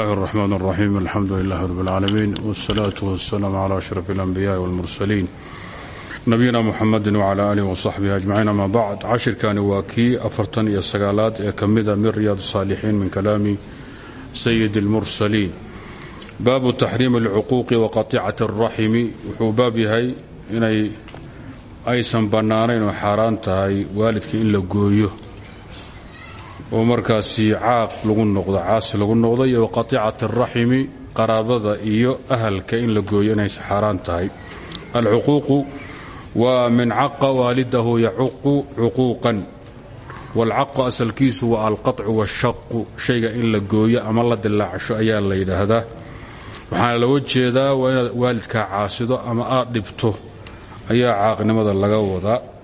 الله الرحمن الرحيم الحمد لله رب العالمين والصلاة والسلام على أشرف الأنبياء والمرسلين نبينا محمد وعلى آله وصحبه أجمعين أما بعد عشر كان واكي أفرتن يا سقالات كمدة من رياض الصالحين من كلام سيد المرسلين باب تحريم العقوق وقطيعة الرحم وحباب هاي إني أيسن بنانين وحاران تهي والدك إن لقويه oo markaasi caaq lagu noqdo caasi lagu noqdo iyo waqaticat araximi qaraabada iyo ahalka in la gooyo inaysa xaaraan tahay. Alcuquuqu waa min caqa waalidahu yacuqu cuquuqan waalcaqu asalkiisu waa alqaطcu waashaqu shayga in la gooyo ama la dilaacsho ayaa la yidhaahdaa waxaana looga jeedaa waa inaad waalidkaa caasido ama aad dhibto ayaa caaqnimada laga wadaa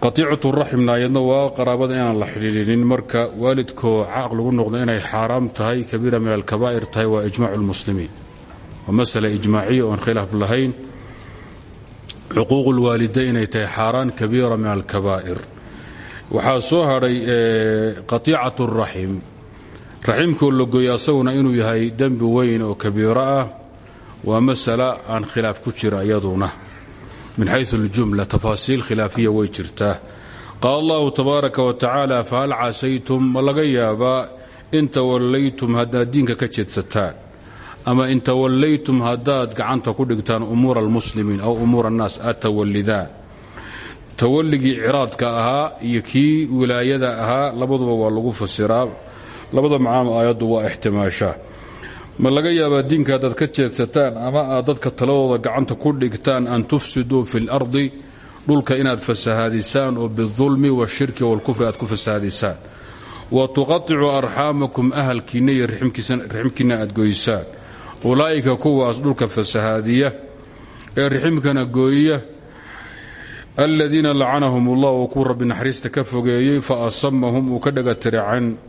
qatiicatu raximna ayadna waa qaraabada inaan la xidhiidhinin marka waalidkoo caaq lagu noqdo inay xaaraam tahay kabiira min alkabaa'ir tahay waa ijmaacu lmuslimiin waa masala ijmaaciya oon khilaaf lahayn. Xuquuqu lwaalidayn inay tahay xaaraan kabiira min alkabaa'ir. Waxaa soo hadhay qatiicatu raxim. Raximkoo la gooya asaguna inuu yahay dembi weyn oo kabiiro ah. Waa masala aan khilaaf ku jira iyaduna min xayu اljumla tafaasiil khilaafiya way jirtaa qaala allahu tabaaraka wa tacaala fahal casaytum ma laga yaabaa in tawallaytum haddaad diinka ka jeedsataan ama in tawallaytum haddaad gacanta ku dhigtaan umuura almuslimiin aw umuura annaas atawallidaan tawalligii ciraadka ahaa iyo kii wilaayada ahaa labaduba waa lagu fasiraa labada macaano aayaddu waa ixtimaashaa ma laga yaabaa diinka haddaad ka jeedsataan ama aad dadka taladooda gacanta ku dhigtaan an tufsiduu fi اlardi dhulka inaad fasahaadisaan oo biاlظulmi wاshirki wاlkufri aad ku fasahaadisaan wa tuqaطicuu arxaamakum ahalkiinna iyo riximkiinna aad goysaan ulaa'ika kuwaas dhulka fasahaadiya ee riximkana gooya aladiina lacanahum اllah uu ku rabbi naxariista ka fogeeyey faasamahum uu ka dhagatircan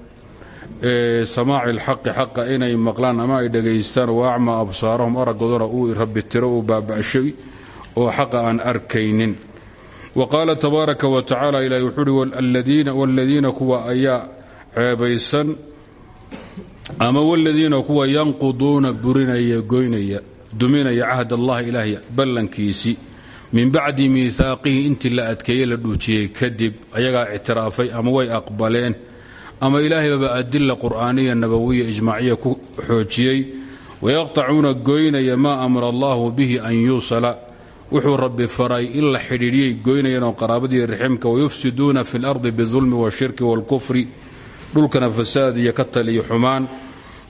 samaaci lxaqi xaqa inay maqlaan ama ay dhegaystaan wa acmaa absaarahum araggoodana uu rabbi tiro uu baaba'shay oo xaqa aan arkaynin. Wa qaala tabaaraka wa tacaala ilahi wuxuu uhi wladiina kuwa ayaa ceebaysan ama wladiina kuwa yanquduuna burinaya goynaya duminaya cahd allahi ilaahay ballankiisii min bacdi miihaaqihi intii la adkeeyey la dhuujiyey kadib ayagaa ictiraafay ama way aqbaleen ama ilaahaybaba adila qur'aaniya nabawiya ijmaaciya ku xoojiyey wayaqtacuuna goynaya maa amara allahu bihi an yuusala. Wuxuu rabbi faray in la xidhiidhiyey goynayanoo qaraabadiiyo riximka wayufsiduuna fi lardi biulmi washirki wاlkufri dhulkana fasaad iyo katal iyo xumaan.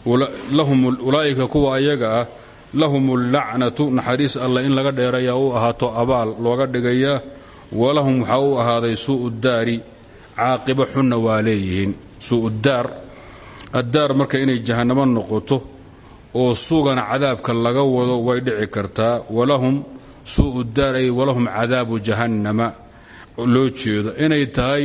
Ulaa'ika kuwa ayaga ah lahum ullacnatu naxariis allah in laga dheeraya u ahaato abaal looga dhigaya walahum waxaa u ahaaday suu'u daari caaqibo xunna waa leeyihiin suudaar addaar marka inay jahannamo noqoto oo suugana cadaabka laga wado way dhici kartaa. Walahum suu'u daar ay walahum cadaabu jahannama. Loo jeedo inay tahay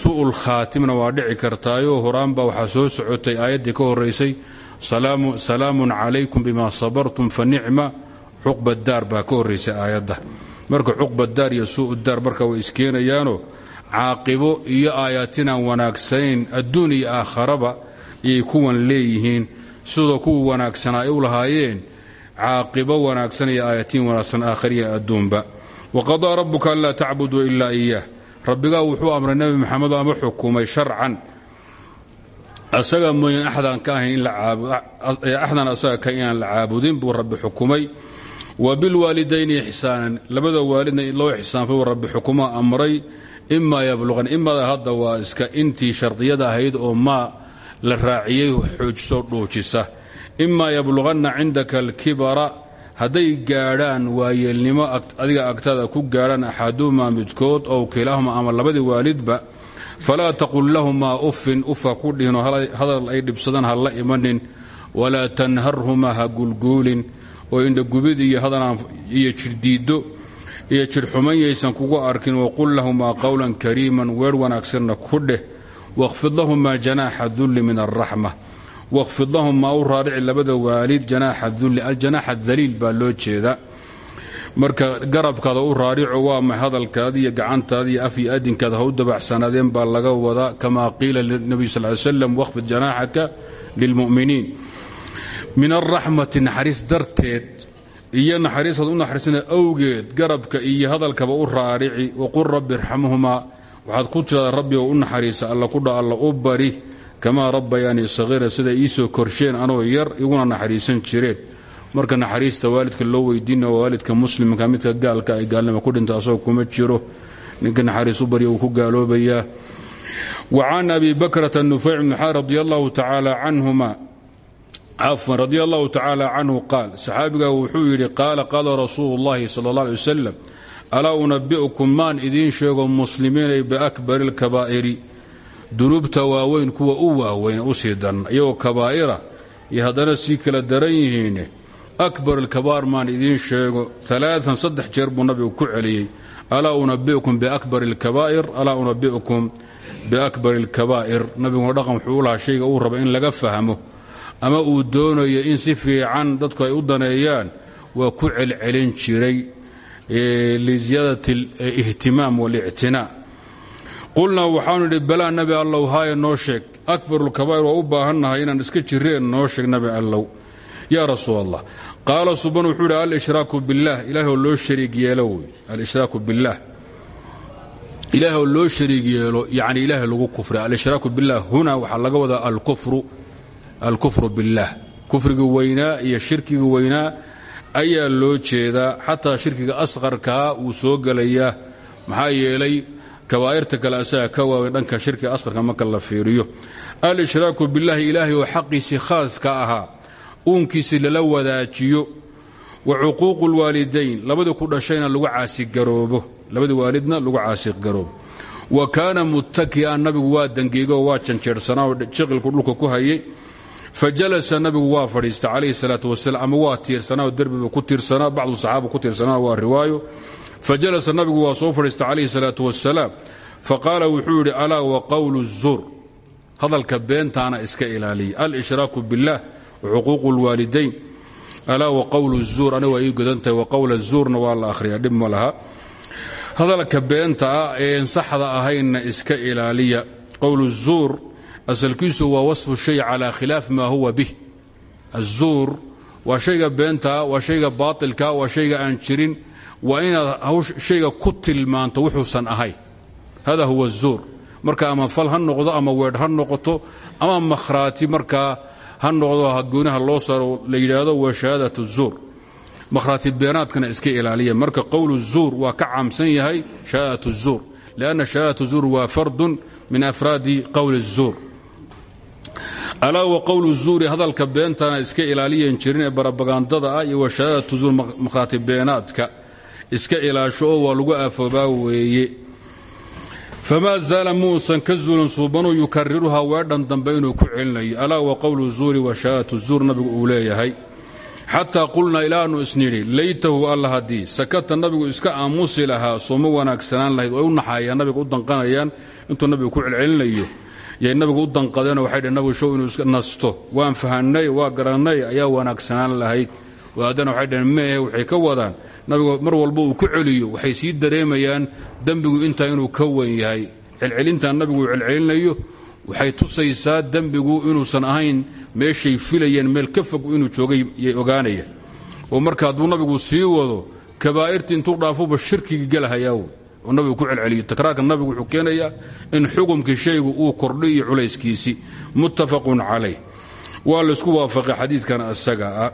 suu'ul khaatimna waa dhici kartaayoo horaanba waxaa soo socotay aayaddii ka horaysay salaamun calaykum bima sabartum fa nicma. Cuqba daar baa ka horraysay aayadda. Marka cuqba daar iyo suu'u daar marka way iskeenayaanoo caaqibo iyo aayaatinaan wanaagsanayn adduun iyo aakharaba ayay kuwan leeyihiin. Sidoo kuwa wanaagsanaa ay u lahaayeen caaqibo wanaagsan iyo aayatiin wanaagsan aakhariya adduunba. Waqadaa rabbuka anlaa tacbuduu ilaa iyaah rabbigaa wuxuu amray nebi maxamedo ama xukumay sharcan. Asaga mooyaan axdan asaga ka inaan la caabudin buu rabbi xukumay. Wa bilwaalidayni ixsaanan. Labada waalidna loo ixsaanfay rabbi xukuma amray imaa yabluqan imada hadda waa iska intii shardiyada ahayd oo maa la raaciyey xoojisoo dhuujisa imaa yabluqanna cindaka alkibara hadday gaadhaan waayeelnimo adiga agtada ku gaadhaan axaduhumaa midkood ow kilaahuma ama labadii waalidba falaa taqul lahumaa uffin ufa ku hadal ay dhibsadaan ha la imanin walaa tanharhumaa ha gulguulin. Oo indhagubid iyo iyo jirdiiddo iyo jidhxuman yaysan kugu arkin waqul lahumaa qowlan kariiman weer wanaagsanna ku dheh wakhfid lahumaa janaaxa dulli min alraxma wakhfid lahumaa u raarici labada waalid janaaxa dulli aljanaaxa daliil baa loo jeeda. Marka garabkaada u raarico waa ma hadalkaada iyo gacantaada iyo af iyo adinkaada ha u dabacsanaadeen baa laga wadaa kama qiila linabiy sal ly slam wakhfid janaaxaka lilmu'miniin min alraxmati naxariis darteed iyo naxariisaad u naxariisana awgeed garabka iyo hadalkaba u raarici waqul rabbi irxamhumaa waxaad ku tiraada rabbi oo u naxariisa alla kudha alla u bari. Kamaa rabbayaanii sahiira siday iisoo korsheen anoo yar iguna naxariisan jireen. Marka naxariista waalidka loo weydiina waalidka muslimka midka gaalka ay gaalnima ku dhinta asagoo kuma jiro. Ninka naxariis u barya uu ku gaaloobayaa. Wa can abi bakrata nufayc bn xaar radi allahu tacaala canhuma cafwan radi allahu tacaala canhu qaal saxaabigaa wuxuu yidhi qaala qaala rasuulu llahi sala allah alay wasalam alaa unabi'ukum maan idiin sheego muslimiinay biakbari lkabaa'iri dunuubta waaweyn kuwa u waaweyn u sii daran iyagoo kabaa'ira iyo haddana sii kala daran yihiine. Akbar alkabaa'ir maan idiin sheego alaaan saddex jeer buu nabigu ku celiyey. Alaa unabi'ukum biakbari alkabaa'ir alaa unabi'ukum biakbari alkabaa'ir nabiguna in laga fahmo ama uu doonayo in si fiican dadku ay u daneeyaan waa ku celcelin jiray liziyaadati alihtimaam walictinaa qulnaa waxaanu idhi balaa nabi allow haaya noo sheeg. Akbarulkabaa'ir waa u baahannahay inaan iska jireen noo sheeg nabi allow. Yaa rasuul allah qaala suban wuxuu idhi alshraaku billaah ilaah oo loo shariig yeelo wey alshraaku billaah ilaah oo loo shariig yeelo yacni ilaah lagu kufri alshraaku huna waxaa laga wadaa alkufru alkufru biاllah kufriga weynaa iyo shirkiga weynaa ayaa loo jeedaa xataa shirkiga asqarkaa wuu soo gelayaa maxaa yeelay kabaa'irta kale asaga ka waaweyn dhanka shirkiga asqarka marka la fiiriyo. Alshraaku biاllahi ilaahay oo xaqiisii khaaska ahaa. Uunkiisii lala wadaajiyo. Wa cuquuqu lwaalidayn labadii ku dhashayna lagu caasigaroobo labadii waalidna lagu caasigaroobo wa kaana muttaki'an. Nabigu waa dangeego waa janjeersanaa oo dhulka ku hayay fajalasa nabigu waa fadhiista calayhi salaatu wasalaam ama waa tiirsanaa derbiba ku tiirsanaa bacdu saxaaba ku tiirsanaa waa riwaayo. Fajalasa nabigu waa soo fadhiista calayhi salaatu wasalaam faqaala wuxuu yidhi alaa wa qowlu zuur hadalka beentaana iska ilaaliya. Alshraaku biاllah xuquuqu lwaalidayn alaa wa qowlu zuur aniga waa ii godantahay wa qowla zuurna waa la akhriyaa. Dhib ma laha. Hadalka asalkiisu waa wasfu shay calaa khilaaf maa huwa bih. Azuur waa shayga beentaa waa shayga baatilka waa shayga aan jirin waa inaad shayga ku tilmaanto wuxuusan ahayn hada huwa zuur marka ama fal ha noqdo ama weedh ha noqoto ama makhraati markaa ha noqdo hagoonaha loo saaro la yidhaahdo waa shahaadat zuur. Makhraati beenaadkana iska ilaaliya. Marka qowlu zuur waa ka caamsan yahay shahaadat zuur. Lianna shahaadat zuur waa fardun min afraadi qowli zuur alaa wa qowlu zuuri hadalka beentana iska ilaaliyan jirin ee barabagandada ah iyo wa shahaadatu zuur makhraati beenaadka iska ilaasho oo waa lagu afoobaa weeye. Famaa zaala muusan ka zuulin suubanuu yukariruhaa weedhan dambe inuu ku celinayo. Alaa wa qowlu zuuri wa shahaadatu zuur nabigu uu leeyahay. Xataa qulnaa ilaanu isnidhi laytahu alla haddii sakata nabigu iska aamusi lahaa sooma wanaagsanaan lahayd way u naxayaan nabiga u danqanayaan intuu nabigu ku celcelinayo yay nabigu u danqadeenoo waxay dhhen nabigu show inuu iska nasto. Waan fahanay waa garannay ayaa wanaagsanaan lahayd haddana waxay dhaheen meehe waxay ka wadaan. Nabigu mar walba uu ku celiyo. Waxay sii dareemayaan dembigu intaa inuu ka wen yahay. Celcelintan nabigu uu celcelinayo. Waxay tusaysaa dembigu inuusan ahayn meeshay filayeen meel ka fog inuu joogay yay ogaanayaan. Oo marka hadduu nabigu sii wado kabaa'irtii intuu dhaafuba shirkigii gelahayaa oo nabigu ku celceliyo takraarka nabigu wuxuu keenayaa in xukumkii shaygu uu kordhay iyo culayskiisii muttafaqun calayh waa laysku waafaqay xadiidkan isaga ah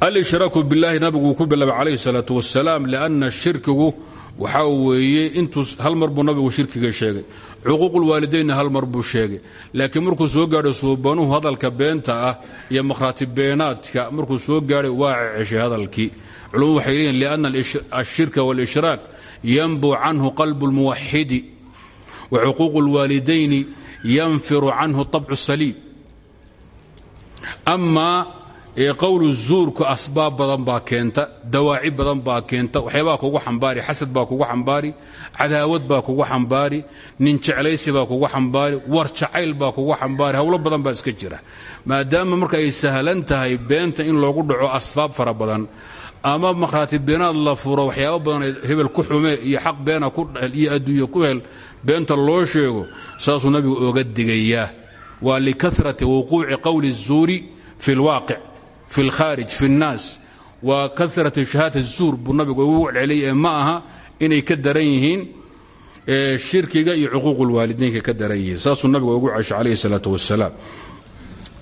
alshraaku biاllahi nabigu ku bilaabay calayh الsalaaة wasalaam lanna shirkigu waxaa weeye intuu hal mar buu nabigu shirkiga sheegay xuquuqulwaalidaynna hal mar buu sheegay laakiin markuu soo gaadhay suubanuhu hadalka beenta ah iyo makhraati beenaadka markuu soo gaadhay waa ceshay hadalkii culumadu waxay leeyihin lianna ashirka wاlishraak yanbuu canhu qalbu اlmuwaxidi wa xuquuqu اlwaalidayni yanfiru canhu طabcu saliib ama qowlu zuurku asbaab badan baa keenta dawaaci badan baa keenta waxyaabaa kugu xambaari xasad baa kugu xambaari cadaawad baa kugu xambaari nin jeclaysi baa kugu xambaari war jacayl baa kugu xambaari howlo badan baa iska jira maadaama marka ay sahlan tahay beenta in loogu dhaco asbaab fara badan ama makhraati beenaad la furo waxyaaba badan hebel ku xume iyo xaq beena iyo adduunye ku hel beenta loo sheego saasuu nabigu oga digayaa waa likarati wuquuci qowli الzuuri fi اlwaaqic fi اlkhaarij fi الnaas waa karati shahaada الzuur buu nabigu ugu celceliyay ma aha inay ka daran yihiin shirkiga iyo cuquuq اlwaalidaynka ka daran yihiin saasuu nabigu ugu ceshay calayh الsalaaة wasalaam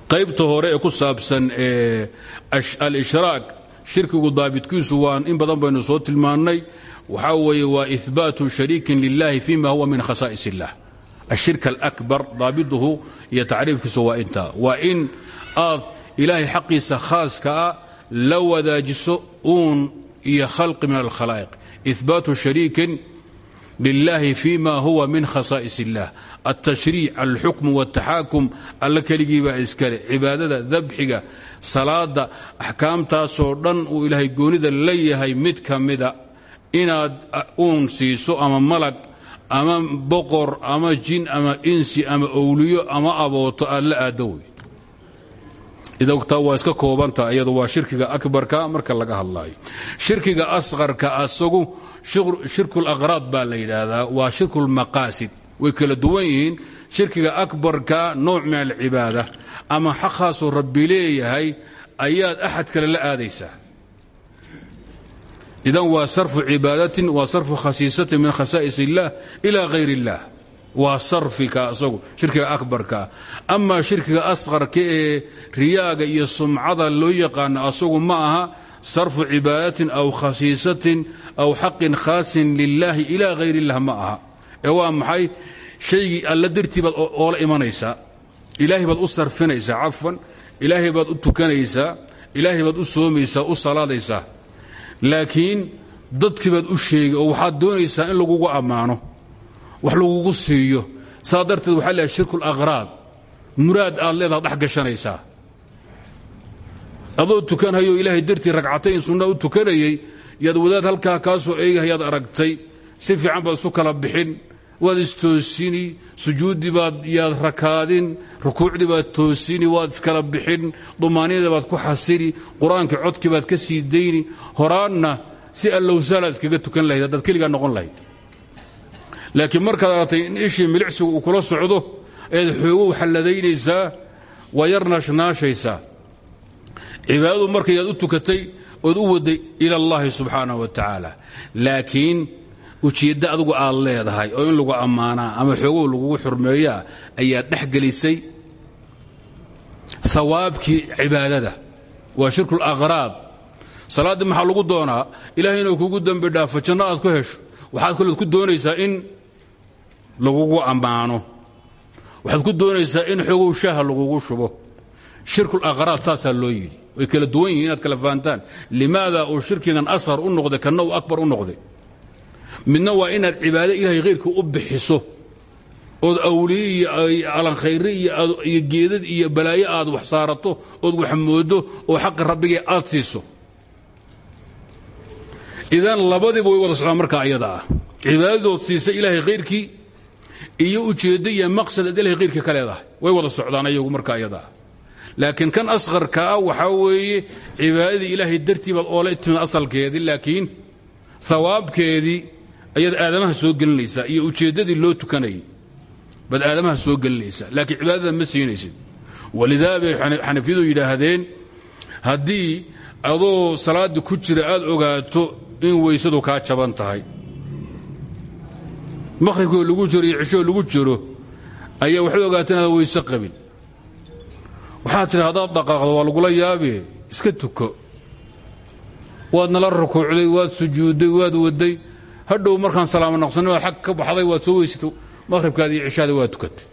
qaybta hore ee ku saabsan alishraak shirkigu daabitkiisu waa in badan baynu soo tilmaannay. Waxaa weeye waa ihbaatu shariikin lilahi fima huwa min khasaa'is illah ashirk alakbar daabiduhu iyo tacriifkiisu waa intaa waa in aad ilaahay xaqiisa khaaska ah la wadaajiso uun iyo khalqi min alkhalaa'iq. Ihbaatu shariikin lilahi fima huwa min khasaa'is illah altashriic alxukm wاtaxaakum alla cibaadada dabxiga salaada axkaamtaasoo dhan uu ilaahay goonida la mid ka mida. Inaad uun siiso ama malag ama boqor ama jin ama insi ama owliyo ama abooto aad la aaddo wey. Idogtaa waa iska koobanta iyadu waa shirkiga akbarka marka laga hadlaayo. Shirkiga asqarka asagu shirkulaqraad baa la yidhaahdaa waa shirkulmaqaasid way kala duwan yihiin. Shirkiga akbarka nooc min alcibaada. Ama xaq khaasoo rabbi leeyahay ayaad axad kale la aadaysaa. Idan waa sarfu cibaadatin waa sarfu khasiisatin min khasaa'is illah ila hayr illah. Waa sarfika asagu shirkiga akbarka. Ama shirkiga asqarka ee riyaaga iyo sumcada loo yaqaano asagu ma aha sarfu cibaadatin aw khasiisatin aw xaqin khaasin lilahi ila hayr illah ma aha ee waa maxay? Shaygii alla dartii baad oola imanaysaa. Ilaahay baad u sarfinaysaa cafwan. Ilaahay baad u tukanaysaa. Ilaahay baad u soomaysaa u salaadaysaa. Laakiin dadkii baad u sheegi oo waxaad doonaysaa in lagugu ammaano wax lagugu siiyo saa darteed waxaa leehay shirku laqraad muraad aad leedaha dhex gashanaysaa. Adoo tukanhayo ilaahay dartii ragcatayn sunna u tukanayay yaad wadaad halkaa kaa soo eegahayaad aragtay si fiican baad isu kala bixin waad istoosini sujuuddii baad yaad rakaadin rukuucdii baad toosini waad iskala bixin dumaaniyada baad ku xasini qur'aankii codkii baad ka sii dayni horaanna si allowsaalaad iskaga tukan lahayd haddaad keligaa noqon lahayd. Laakiin markaad aragtay in ishii milicsigu uu kula socdo eed xoogow xalladaynaysaa waa yar naashnaashaysaa cibaadadu markayaad u tukatay ood u waday ila allahi subxaanah wa tacaala. Laakiin ujeeddo adugu aad leedahay oo in lagu ammaanaa ama xoogow lagugu xurmeeyaa ayaad dhex gelisay hawaabkii cibaadada. Waa shirkulaqraad salaaddii maxaa lagu doonaa? Ilahay inuu kugu dembi dhaafo janno aad ku hesho. Waxaad kalood ku doonaysaa in lagugu ammaano. Waxaad ku doonaysaa in xoogow shaaha lagugu shubo. Shirkulaqraad saasaa loo yidhi. Way kala duwan yihiin inaad kala fahantaan limaada uu shirkigan ashar u noqday kanna uu akbar u noqday midna waa inaad cibaado ilaahay khayrka u bixiso. Ood awliye iyo alankhayre iyo geedad iyo balaayo aad wax saarato ood wax moodo oo xaqi rabbigee aad siiso. Idan labadiiba way wada socdaan markaa ayada ah. Cibaadadood maqsad aad ilahay khayrkii ka leedahay. Way wada socdaan ayagu markaa ayada ah. Laakiin kan asqarka ah waxaa weeye cibaadadii ilaahay dartii baad oola timid ayaad aadamaha soo gelinaysaa iyo ujeeddadii loo tukanayay baad aadamaha soo gelinaysaa. Laakiin cibaadada ma siinaysid. Walidaa bay xanafiyadu yidhaahdeen haddii adoo salaaddii ku jira aad ogaato in weysadu kaa jaban tahay. Maqhribkoo lagu jiro iyo cishoo lagu jiro ayaa waxay ogaateen inaad weyse qabin. Waxaad tidhi haddaad dhaqaaqdo waa lagula yaabe iska tuko. Waad nala rukuucday waad sujuudday waad waday hadhow markaan salaamo naqsanni waad xag ka baxday waad soo weysatay maqhribkaadi iyo cishaada waa tukatay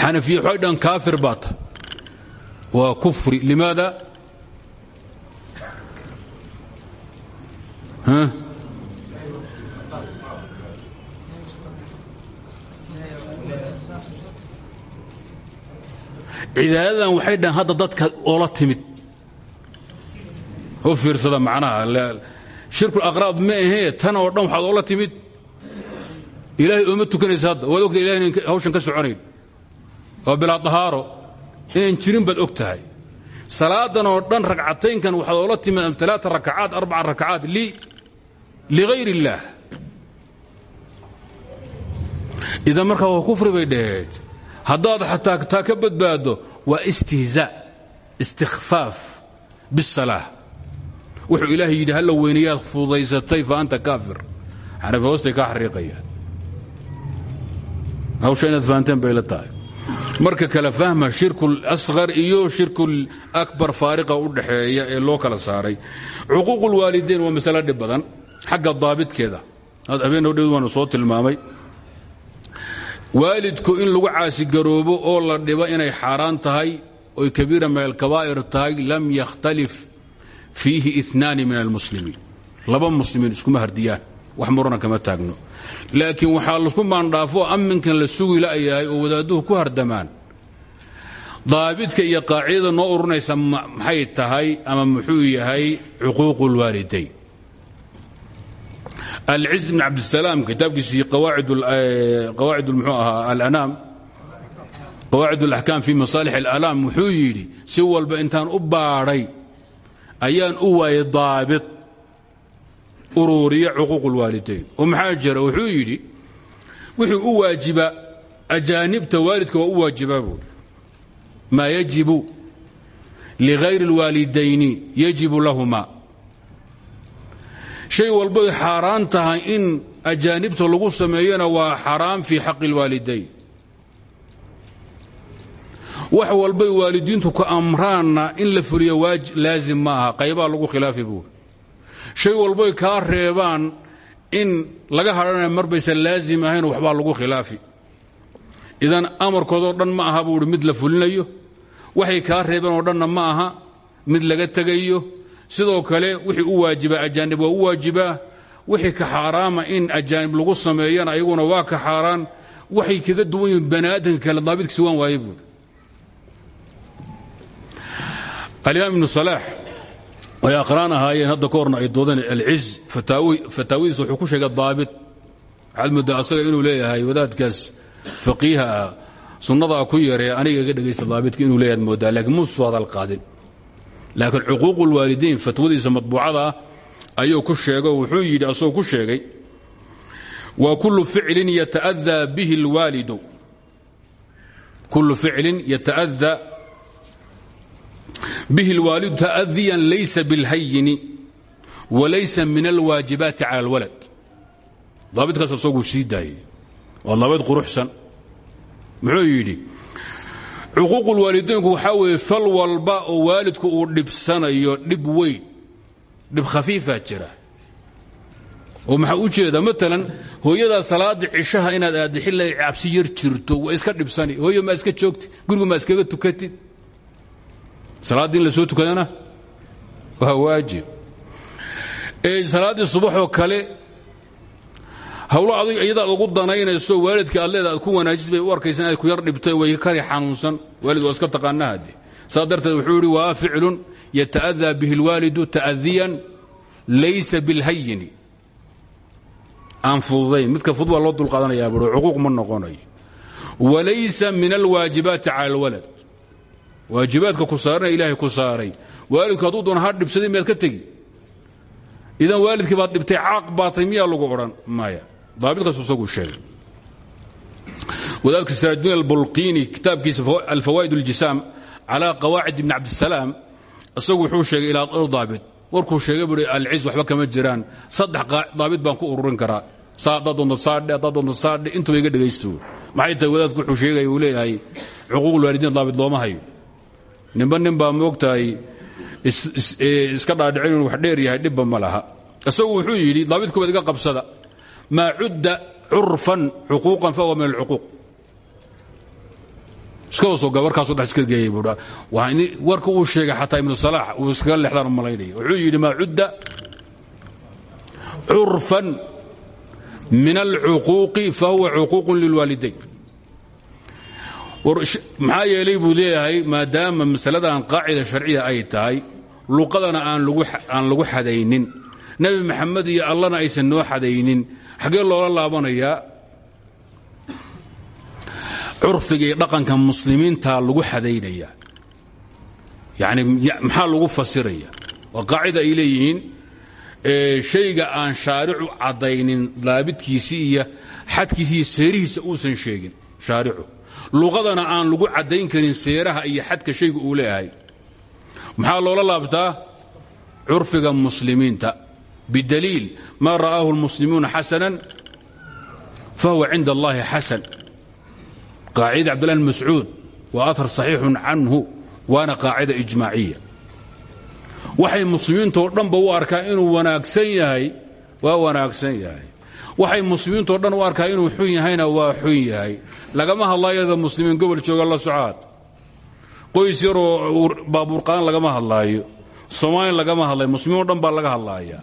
xanafiya waxay dhan kaafir baa tahay waa kufri. Limaada? Cibaadadan waxay dhahan hadda dadka oola timid. U fiirsada macnaha shirkulaqraad ma ahee tan oo dhan waxaad oola timid. Ilaahay ooma tukanaysa hadda. Waad ogtahay ilahay inan hawshan ka soconayn. Waa bilaa dahaaro. Inaan jirin baad og tahay salaadan oo dhan ragcataynkan waxaad oola timid alaaa rakacaat arbaca rakacaat ligayr illaah idan markaa waa kufri bay dhaheed. Haddaad xataa taa ka badbaaddo waa istihzaa istikfaaf bisalaa wuxuu ilaahay yidhi halla weynayaad fududaysatay fa anta kaafir. Xanafi hoostay kaa xariiqayaan hawsha inaad fahanteen bay la marka kala fahma shirku lasqar iyo shirku akbar faariqa u dhaxeeya ee loo kala saaray. Cuquuq ulwaalidayn waa masalo dhib badan xagga daabitkeeda. Habeen hodheed waanu soo tilmaamay. Waalidku in lagu caasigaroobo oo la dhibo inay xaaraan tahay oy kabiira min alkabaa'ir tahay lam yakhtalif fiihi inaani min almuslimiin. Laba muslimiin iskuma hardiyaan. Wax murana kama taagno. Laakiin waxaa lasku maandhaafo amminkan la sugi la'yahay oo wadaadduhu ku hardamaan. Daabidka iyo qaacidada noo urinaysa maxay tahay ama muxuu yahay cuquuqu lwaalidayn alciz bn cabdisalaam kitaabkiisii qawaacid alaxkaam fi masaalix alalaam wuxuu yidhi si walba intaan u baadhay ayaan u waayay daabit uruuriya cuquuq اlwaalidayn oo maxaa jira wuxuu yidhi wuxuu u waajiba ajaanibta waalidka waa u waajibaa buuri maa yajibu ligayri اlwaalidayni yajibu lahuma shay walbay xaaraan tahay in ajaanibta lagu sameeyona waa xaraam fii xaqi اlwaalidayn wax walbay waalidiintu ka amraanna in la fuliyo laazim ma aha qaybaa lagu khilaafi buuri shay walbay kaa reebaan in laga hadhanaya marbaysan laazim ahayn waxbaa lagu khilaafi. Idan amarkoodoo dhan ma aha buuhi mid la fulinayo. Waxay kaa reebeen oo dhanna ma aha mid laga tegayo. Sidoo kale wixii u waajibaa ajaanib waa u waajibaa. Wixii ka xaaraama in ajaanib lagu sameeyana ayaguna waa ka xaaraan. Waxay kaga duwan yihiin bani aadamka kale daabidkiisi waan waaye buuri alimaam ibnu salaax way aqraan ahaayeen hadda ka horna ay doodeen alciz fataawidiis wuxuu ku sheegay daabit. Waxaad moodaa inuu leeyahay wadaadkaas faqiiha ah. Ku yaree aniga iga dhegaysta daabitka inuu leeyahay ad moodaa laakiin muusuu hadal qaadin laakiin cuquuq ulwaalidiin fatwadiisa matbuucada ah ayuu ku sheego wuxuu yidhi asagoo ku sheegay wa kullu ficlin yata'adaa bihi اlwaalidu kullu ficlin yata'adaa bihi اlwaalidu ta'adiyan laysa biاlhayini walaysa min alwaajibaati cala اlwalad daabitkaas asaguu sii daayey waa daabit quruxsan muxuu yidhi cuquuqulwaalidaynku waxaa weeye fal walba oo waalidku uu dhibsanayo dhib weyn dhib khafiifaa jira oo maxaa u jeeda maalan hooyadaa salaada cishaha inaad aadda xilla cabsi yar jirto waa iska dhibsani hooyo maa iska joogti guriga maa iskaga tukatid salaaddi in la soo tukadana? Waa waajib. Salaaddii subaxoo kale hawlo adig iyadaad ugu danaynayso waalidka aad leeda aad ku wanaajis u arkaysa inaad ku yar dhibtay way kari xanuunsan. Waalid waa taqaana haddee saas darteed waa ficlun yata'adaa bihi اlwaalidu ta'adiyan laysa bilhayini aan fududayn. Midka fudud waa loo dulqaadanayaa buro cuquuq ma noqonayo walaysa min alwaajibaati cala اlwalad waajibaadka ku saarana ilaahay ku saaray. Waalidku hadduu doona ha dhibsaday miyaad ka tegi? Idan waalidkii baad dhibtay caaq baatay miyaa lagu odhan? Maya daabitkaas isagu sheegay. Wadaadka siraajdiin albulqiini kitaabkiisa alfawaa'id اljisaam calى qawaacid ibn cabdisalaam isagu wuxuu sheegay ilaa dhowr daabit. Warkuu sheegay buui alciz waxba kama jiraan. Saddex daabit baan ku ururin karaa. Haddaad doonto saadhe haddaad doonto saadhe intuba iga dhegaysto. Maxay tahay wadaadku wuxuu sheegaya uu leeyahay cuquuqulwaalidiin daabit looma hayo ninba nin baa moogtahay iska dhaadhicin inuu wax dheer yahay dhibba ma laha. Wuxuu yidhi daabitkubaad iga qabsada maa cudda curfan cuquuqan fahuwa min alcuquuq. Iskadasoo gabarkaasoo dhex iska geeyay buudha warka uu sheegay xataa ibnu salaax uu iskaga leexdaan malaynaya wuxuu yidhi maa cudda curfan min alcuquuqi fahuwa cuquuqun lilwaalidayn maxaa yeelay buu leeyahay maadaama masaladan qaacida sharciya ay tahay luqadana aan lagu xadaynin. Nebi maxamed iyo allana aysan noo xadaynin. Xaggee loola laabanayaa curfiga iyo dhaqanka muslimiinta lagu xadaynaya. Yani maxaa lagu fasiraya? Waa qaacida ay leeyihiin shayga aan shaaricu caddaynin daabidkiisii iyo xadkiisi iyo seerihiisa uusan sheegin shaaricu luqadana aan lagu caddayn karin seeraha iyo xadka shayga uu leeyahay. Maxaa loola laabtaa? Curfiga muslimiinta. Bidaliil maa ra'aahu lmuslimuuna xasanan? Fahuwa cinda allahi xasan. Qaacida cabdillah bn mascuud waa ahar saxiixun canhu waana qaacida ijmaaciya. Waxay muslimiintoo dhanba u arkaa inuu wanaagsan yahay waa wanaagsan yahay. Waxay muslimiintoo dhan u arkaa inuu xun yahayna waa xun yahay lagama hadlaayada muslimiin gobol jooga la socaad qoys yaroo baabuurqaan lagama hadlaayo. Soomaaliya lagama hadlayo muslimiin o dhan baa laga hadlaaya.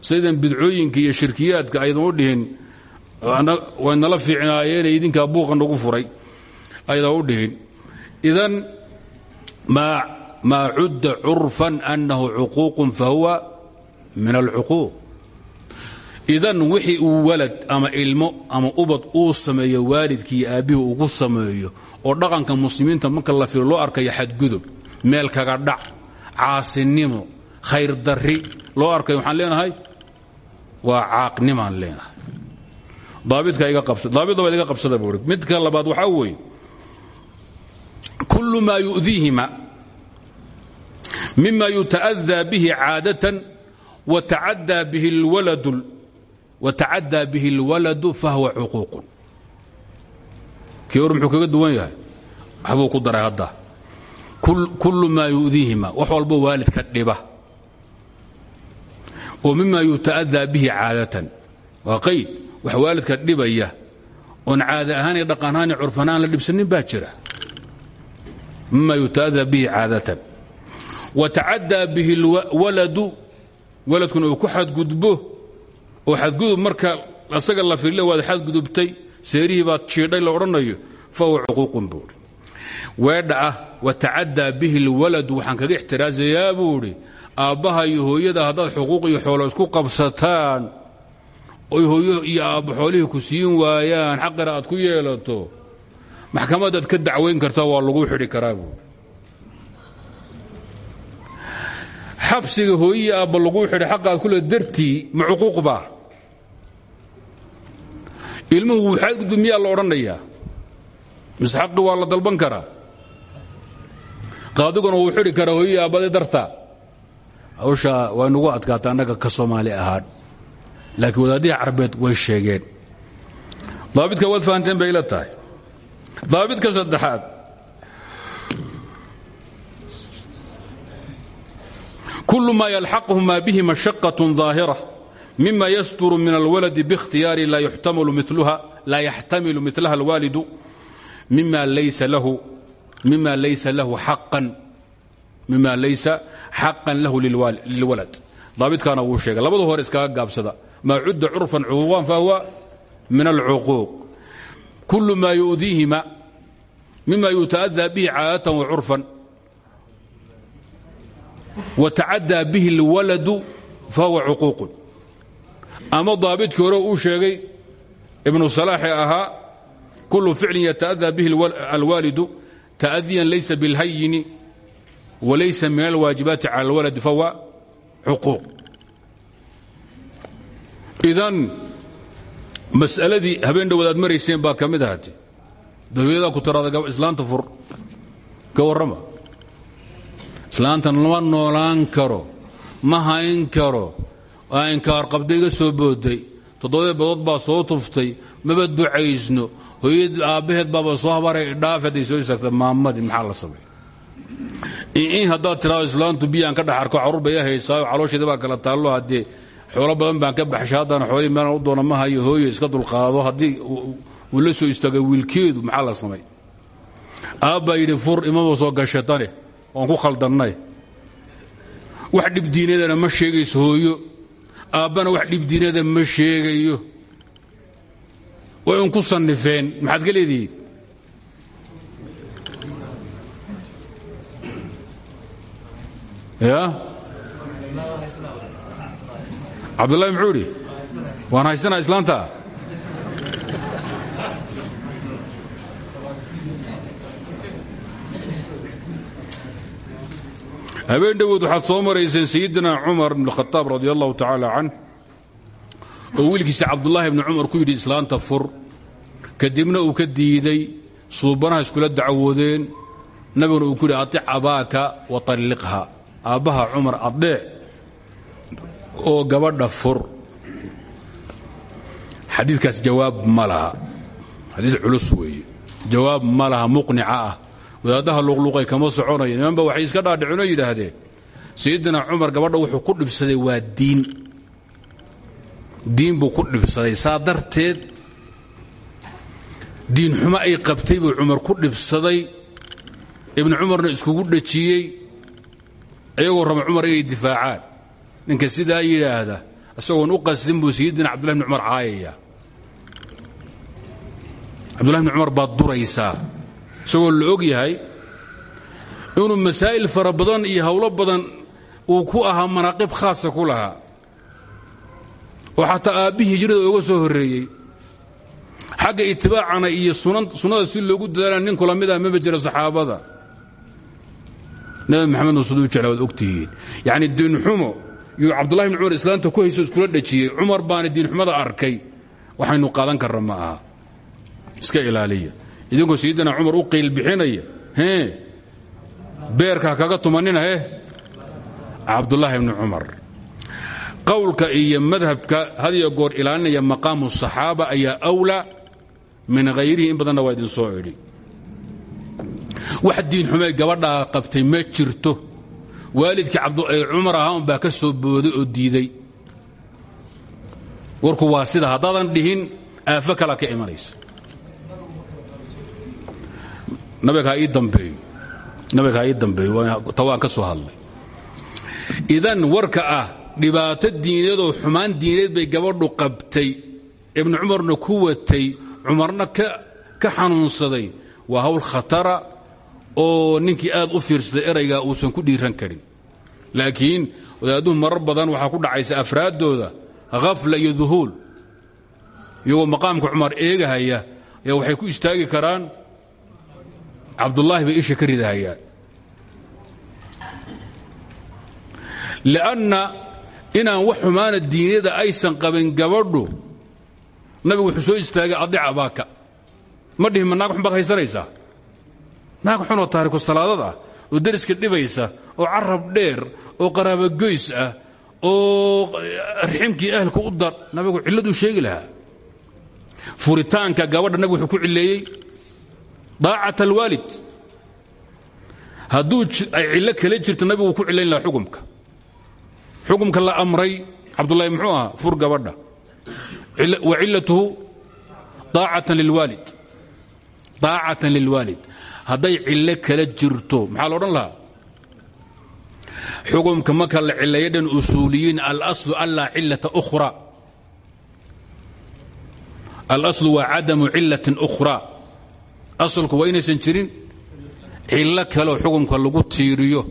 Saydan bidcooyinka iyo shirkiyaadka aydan u dhihin way nala fiicnaayeen idinkaa buuqa nagu furay aydan u dhihin. Idan maa cudda curfan annahu cuquuqun fahuwa min alcuquuq idan wixii uu walad ama ilmo ama ubad uu sameeyo waalidkii aabbihii ugu sameeyo oo dhaqanka muslimiinta marka la filo loo arkayo xadgudub meel kaga dhac caasinimo khayr darri loo arkayo waxaan leenahay waa caaqnimaan leenahay. Daabidka labaad iga qabsada buuri midka labaad waxaa weeye kullu maa yu'diihima mima yuta'adaa bihi caadatan watacaddaa bihi اlwaladu watacaddaa bihi اlwaladu fahuwa cuquuqun. Kii hor muxuu kaga duwan yahay? Waxbuu ku daray hadda. Kullu maa yu'diihima wax walbo waalidka dhiba. Oo mima yuta'adaa bihi caadatan. Waa qayd wax waalidka dhibaya oon caada ahaan iyo dhaqan ahaan iyo curfan ahaan la dhibsanin baa jira. Mima yuta'adaa bihi caadatan. Watacaddaa bihi اlwaladu waladkuna uu ku xadgudbo oo xadgudub marka asaga la firle waad xadgudubtay seerihii baad jiidhay la odhanayo fahuwa cuquuqun buuhi weedha ah watacaddaa bihi اlwaladu waxaan kaga ixtiraasayaa buuhi aabbaha iyo hooyada haddaad xuquuq iyo xoolo isku qabsataan oy hooyo iyo aabba xoolihii ku siin waayaan xaqina aad ku yeelato maxkamadaad ka dacwayn kartaa waa lagu xidhi karaa buui xabsiga hooyihi aabba laguu xidhay xaqaad ku le dartii ma cuquuq baa ilmuhu wuxaad gudbi miyaa la odhanayaa. Misxaqi waa la dalban karaa. Qaadiguna wuu xidhi karaa hoyi aabbadi darta. Hawshaa way nagu adkaata annaga ka soomaali ahaan. Laakiin wadaadihii arabeed way sheegeen. Daabidka waad fahanteen bay ila tahay. Daabidka saddexaad. Kullu maa yalxaqhu maa bihi mashaqaة ظaahira mima yasduru min alwaladi bاkhtiyaari laa yaxtamilu milaha اlwaalidu mima laysa xaqan lahu lilwalad daabitkaana wuu sheegay labada hore iskaga gaabsada maa cudda curfan cuquuqan fahuwa min alcuquuq kul ma yu'diihima mima yuta'adaa bihi caadatan wacurfan watacaddaa bihi اlwaladu fahuwa cuquuqun ama daabidkii hore uu sheegay ibnu salaaxi ahaa kulu ficlin yata'adaa bihi alwaalidu ta'adiyan laysa biاlhayini walaysa min alwaajibaati cala اlwaladi fahuwa cuquuq idan mas'aladii habeen dhowaad aad marayseen baa ka mid ahate dawyadaa ku taraada islaanta fur ka warrama. Islaantan lama noolaan karo ma hayn karo waa inkaar qabda iga soo booday toddobadee badood baa soo tuftay. Maba ducaysno. Hooyad aabbaheed baaba soo habaray dhaaf hadday soo istaagta maamadii maxaa la samay in haddaad tiraado islaantu biyaan ka dhex arko carruur bay haysaayo caloosheeda baa kala taallo haddee xoolo badan baan ka baxshay haddana xoolihii u doona ma hayo hooye iska dulqaado haddii uu la soo istaagay wiilkeedu maxaa la samay aabbaa yidhi fur imaba soo gashatane waan ku khaldannay. Wax dhibdiinadana ma sheegayso hooyo aabbana wax dhibdiinada ma sheegayo. Way un ku sannifeen. Maxaad ka leedihiin? Ya? Cabdullahi muxuu idhi waan haysanaa islaanta habeen dhowood waxaad soo marayseen sayidina cumar bn khaaab radi allahu tacaala can oo wiilkiisa cabdullaahi bni cumar ku yidhi islaanta fur. Kadibna uu ka diiday suubanaha iskula dacwoodeen nabiguna uu ku yidhi aic abaaka wa talliqha. Aabbaha cumar adeec oo gabadha fur. Xadiikaas jawaab ma laha. Xadii culus weeye. Jawaab ma laha muqnica ah wadaaddaha luqluqay kama soconaya nimanba waxay iska dhaadhicinoo yidhaahdeen. Sayidina cumar gabadha wuxuu ku dhibsaday waa diin. Diin buu ku dhibsaday. Saa darteed diin xumo ay qabtay buu cumar ku dhibsaday. Ibnu cumarna iskugu dhajiyey iyagoo raba cumar inay difaacaan. Ninka sidaa yidhaahda isagoon u qasdin buu sayidina cabdullahi bn cumar caayaya. Cabdullahi bn cumar baad duraysaa isagoo la og yahay inuu masaa'il fara badan iyo howlo badan uu ku ahaa manaaqib khaasa ku lahaa. Oo xataa aabbihii hijrada ooga soo horreeyey. Xagga itibaacana iyo sunnada si loogu dadaalana nin kula mid ah maba jira saxaabada. Nabi maxamedna siduu jecla waad ogtihiin yacni diinxumo yuu cabdullahi bn cumar islaanta ku hayso iskula dhajiyey cumar baana diinxumada arkay. Waxaynu qaadan karra ma aha. Iska ilaaliya idinkoo sayidina cumar u qiil bixinaya hee beerka kaga tumanina eh cabdullaahi bni cumar. Qowlka iyo madhabka had iyo goor ilaalinaya maqaamu saxaaba ayaa awlaa min hayrihi in badanna waa idin soo idhi wax diinxumay gabadhaa qabtay ma jirto. Waalidkii cumar ahaa un baa ka soo booday oo diiday. Warku waa sida haddaadan dhihin aafo kala ka imanaysa nabiga ha ii dambeeyo nabiga ha ii dambeeyo ta waan ka soo hadlay. Idan warka ah dhibaato diineedoo xumaan diineed bay gabadhu qabtay. Ibnu cumarna ku watay cumarna ka xanuunsaday. Waa hawl khatara oo ninkii aad u fiirsaday eraygaa uusan ku dhiiran karin. Laakiin wadaadduhu marar badan waxaa ku dhacaysa afraaddooda khafla iyo duhuul. Iyagoo maqaamka cumar eegahaya ayaa waxay ku istaagi karaan cabdullaahi bay isha ka ridahayaan li'anna inaan wax xumaana diinyada aysan qabin gabadhu nabigu wuxuu soo istaagay adic abaaka. Ma dhihin naag xun baad haysanaysaa naag xunoo taariku salaadad ah oo deriska dhibaysa oo carab dheer oo qaraabogoys ah oo riximkii ahlku u dar nabigu cilladuu sheegi lahaa. Furitaanka gabadha nabigu wuxuu ku cilleeyey daacat alwaalid. Hadduu ay cillo kala jirto nabigu ku cillayn lahaa xukumka. Xukumka la amray cabdullahi muxuu ahaa fur gabadha. Wa cillatuhu aacatan lilwaalid. Daacatan lilwaalid. Hadday cillo kala jirto maxaa la odhan lahaa? Xukumka marka la cileeyo dhan usuuliyiin alaslu anlaa cillata ukhra. Alaslu waa cadamu cillatin ukhra asalku waa inaysan jirin. Cillo kaleoo xukumka lagu tiiriyo.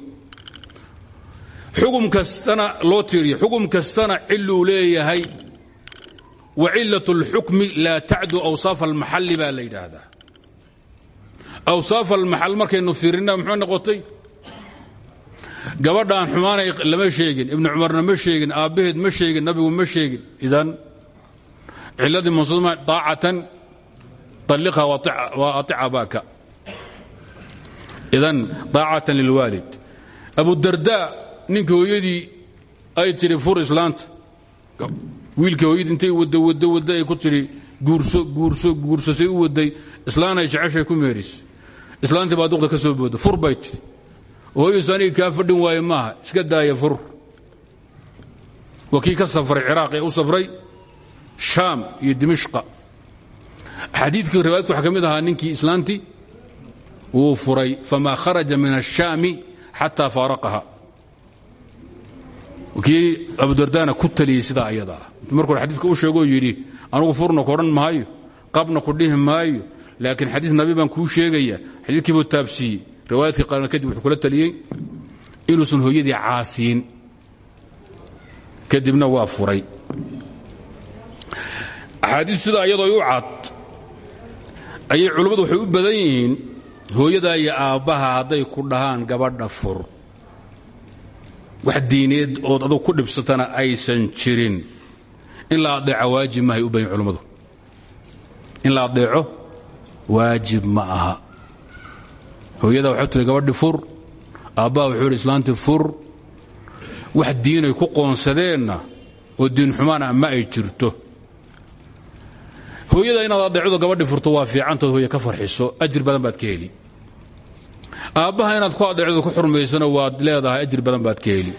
Xukum kastana loo tiiriyo. Xukum kastana ciluu leeyahay. Wa cillaة اlxukmi laa tacdu awsaaf almaxalli baa la yidhaahdaa. Awsaaf almaxal markaynu fiirina muxuu noqotay? Gabadhaan xumaanay lama sheegin. Ibnu cumarna ma sheegin. Aabbaheed ma sheegin. Nabigu ma sheegin. Idan ciladii mansuma aacatan abaaka idan daacatan lilwaalid abudarda ninka hooyadii ay tiri fur islaanta wiilka hooyadii intay wada ay ku tidhi guurso guurso guursasay u waday islaanay jeceshay ku meeris islaantii baa duqda ka soo booda fur bay tidhi hooyadiisu aniga kaa fadhin waaye maaha iska daaya fur waa kii ka safray ciraaq ee u safray shaam iyo xadiidkii riwaayadku waxaa ka mid ahaa ninkii islaantii furay famaa kharaja min الshaami xataa faaraqaha kii abudardana ku taliyey sidaa ayadaa. Markuu xadiidka u sheegoo yidhi anugu furna ku maayo qabna ku dhihi maayo laakiin xadiid nabi baan sheegaya. Xadiidkii buu taabsiiyey. Riwaayadkii qaarna kadib wuxuu kula taliyey inuusan hooyadii caasiyin. Kadibna waa furay. Axaadiis sidaa iyadoo u cad ayay culummadu waxay u badan yihiin hooyadaa iyo aabbaha hadday ku dhahaan gabadha fur. Wax diineed ood adugu ku dhibsatana aysan jirin. In la adeeco waajib maahay u bayin culummadu in la adeeco waajib ma aha. Hooyada waxay tiri gabadhi fur aabbaha wuxuu ihi islaanti fur. Wax diinay ku qoonsadeenna oo diin xumaana ma ay jirto hooyada inaad adeecdo gabadhi furto waa fiicantood hooye ka farxiso. Ajir badan baad ka heli. Aabbaha inaad ku adeecdo ku xurmaysana waad leedahay ajir badan baad ka heli.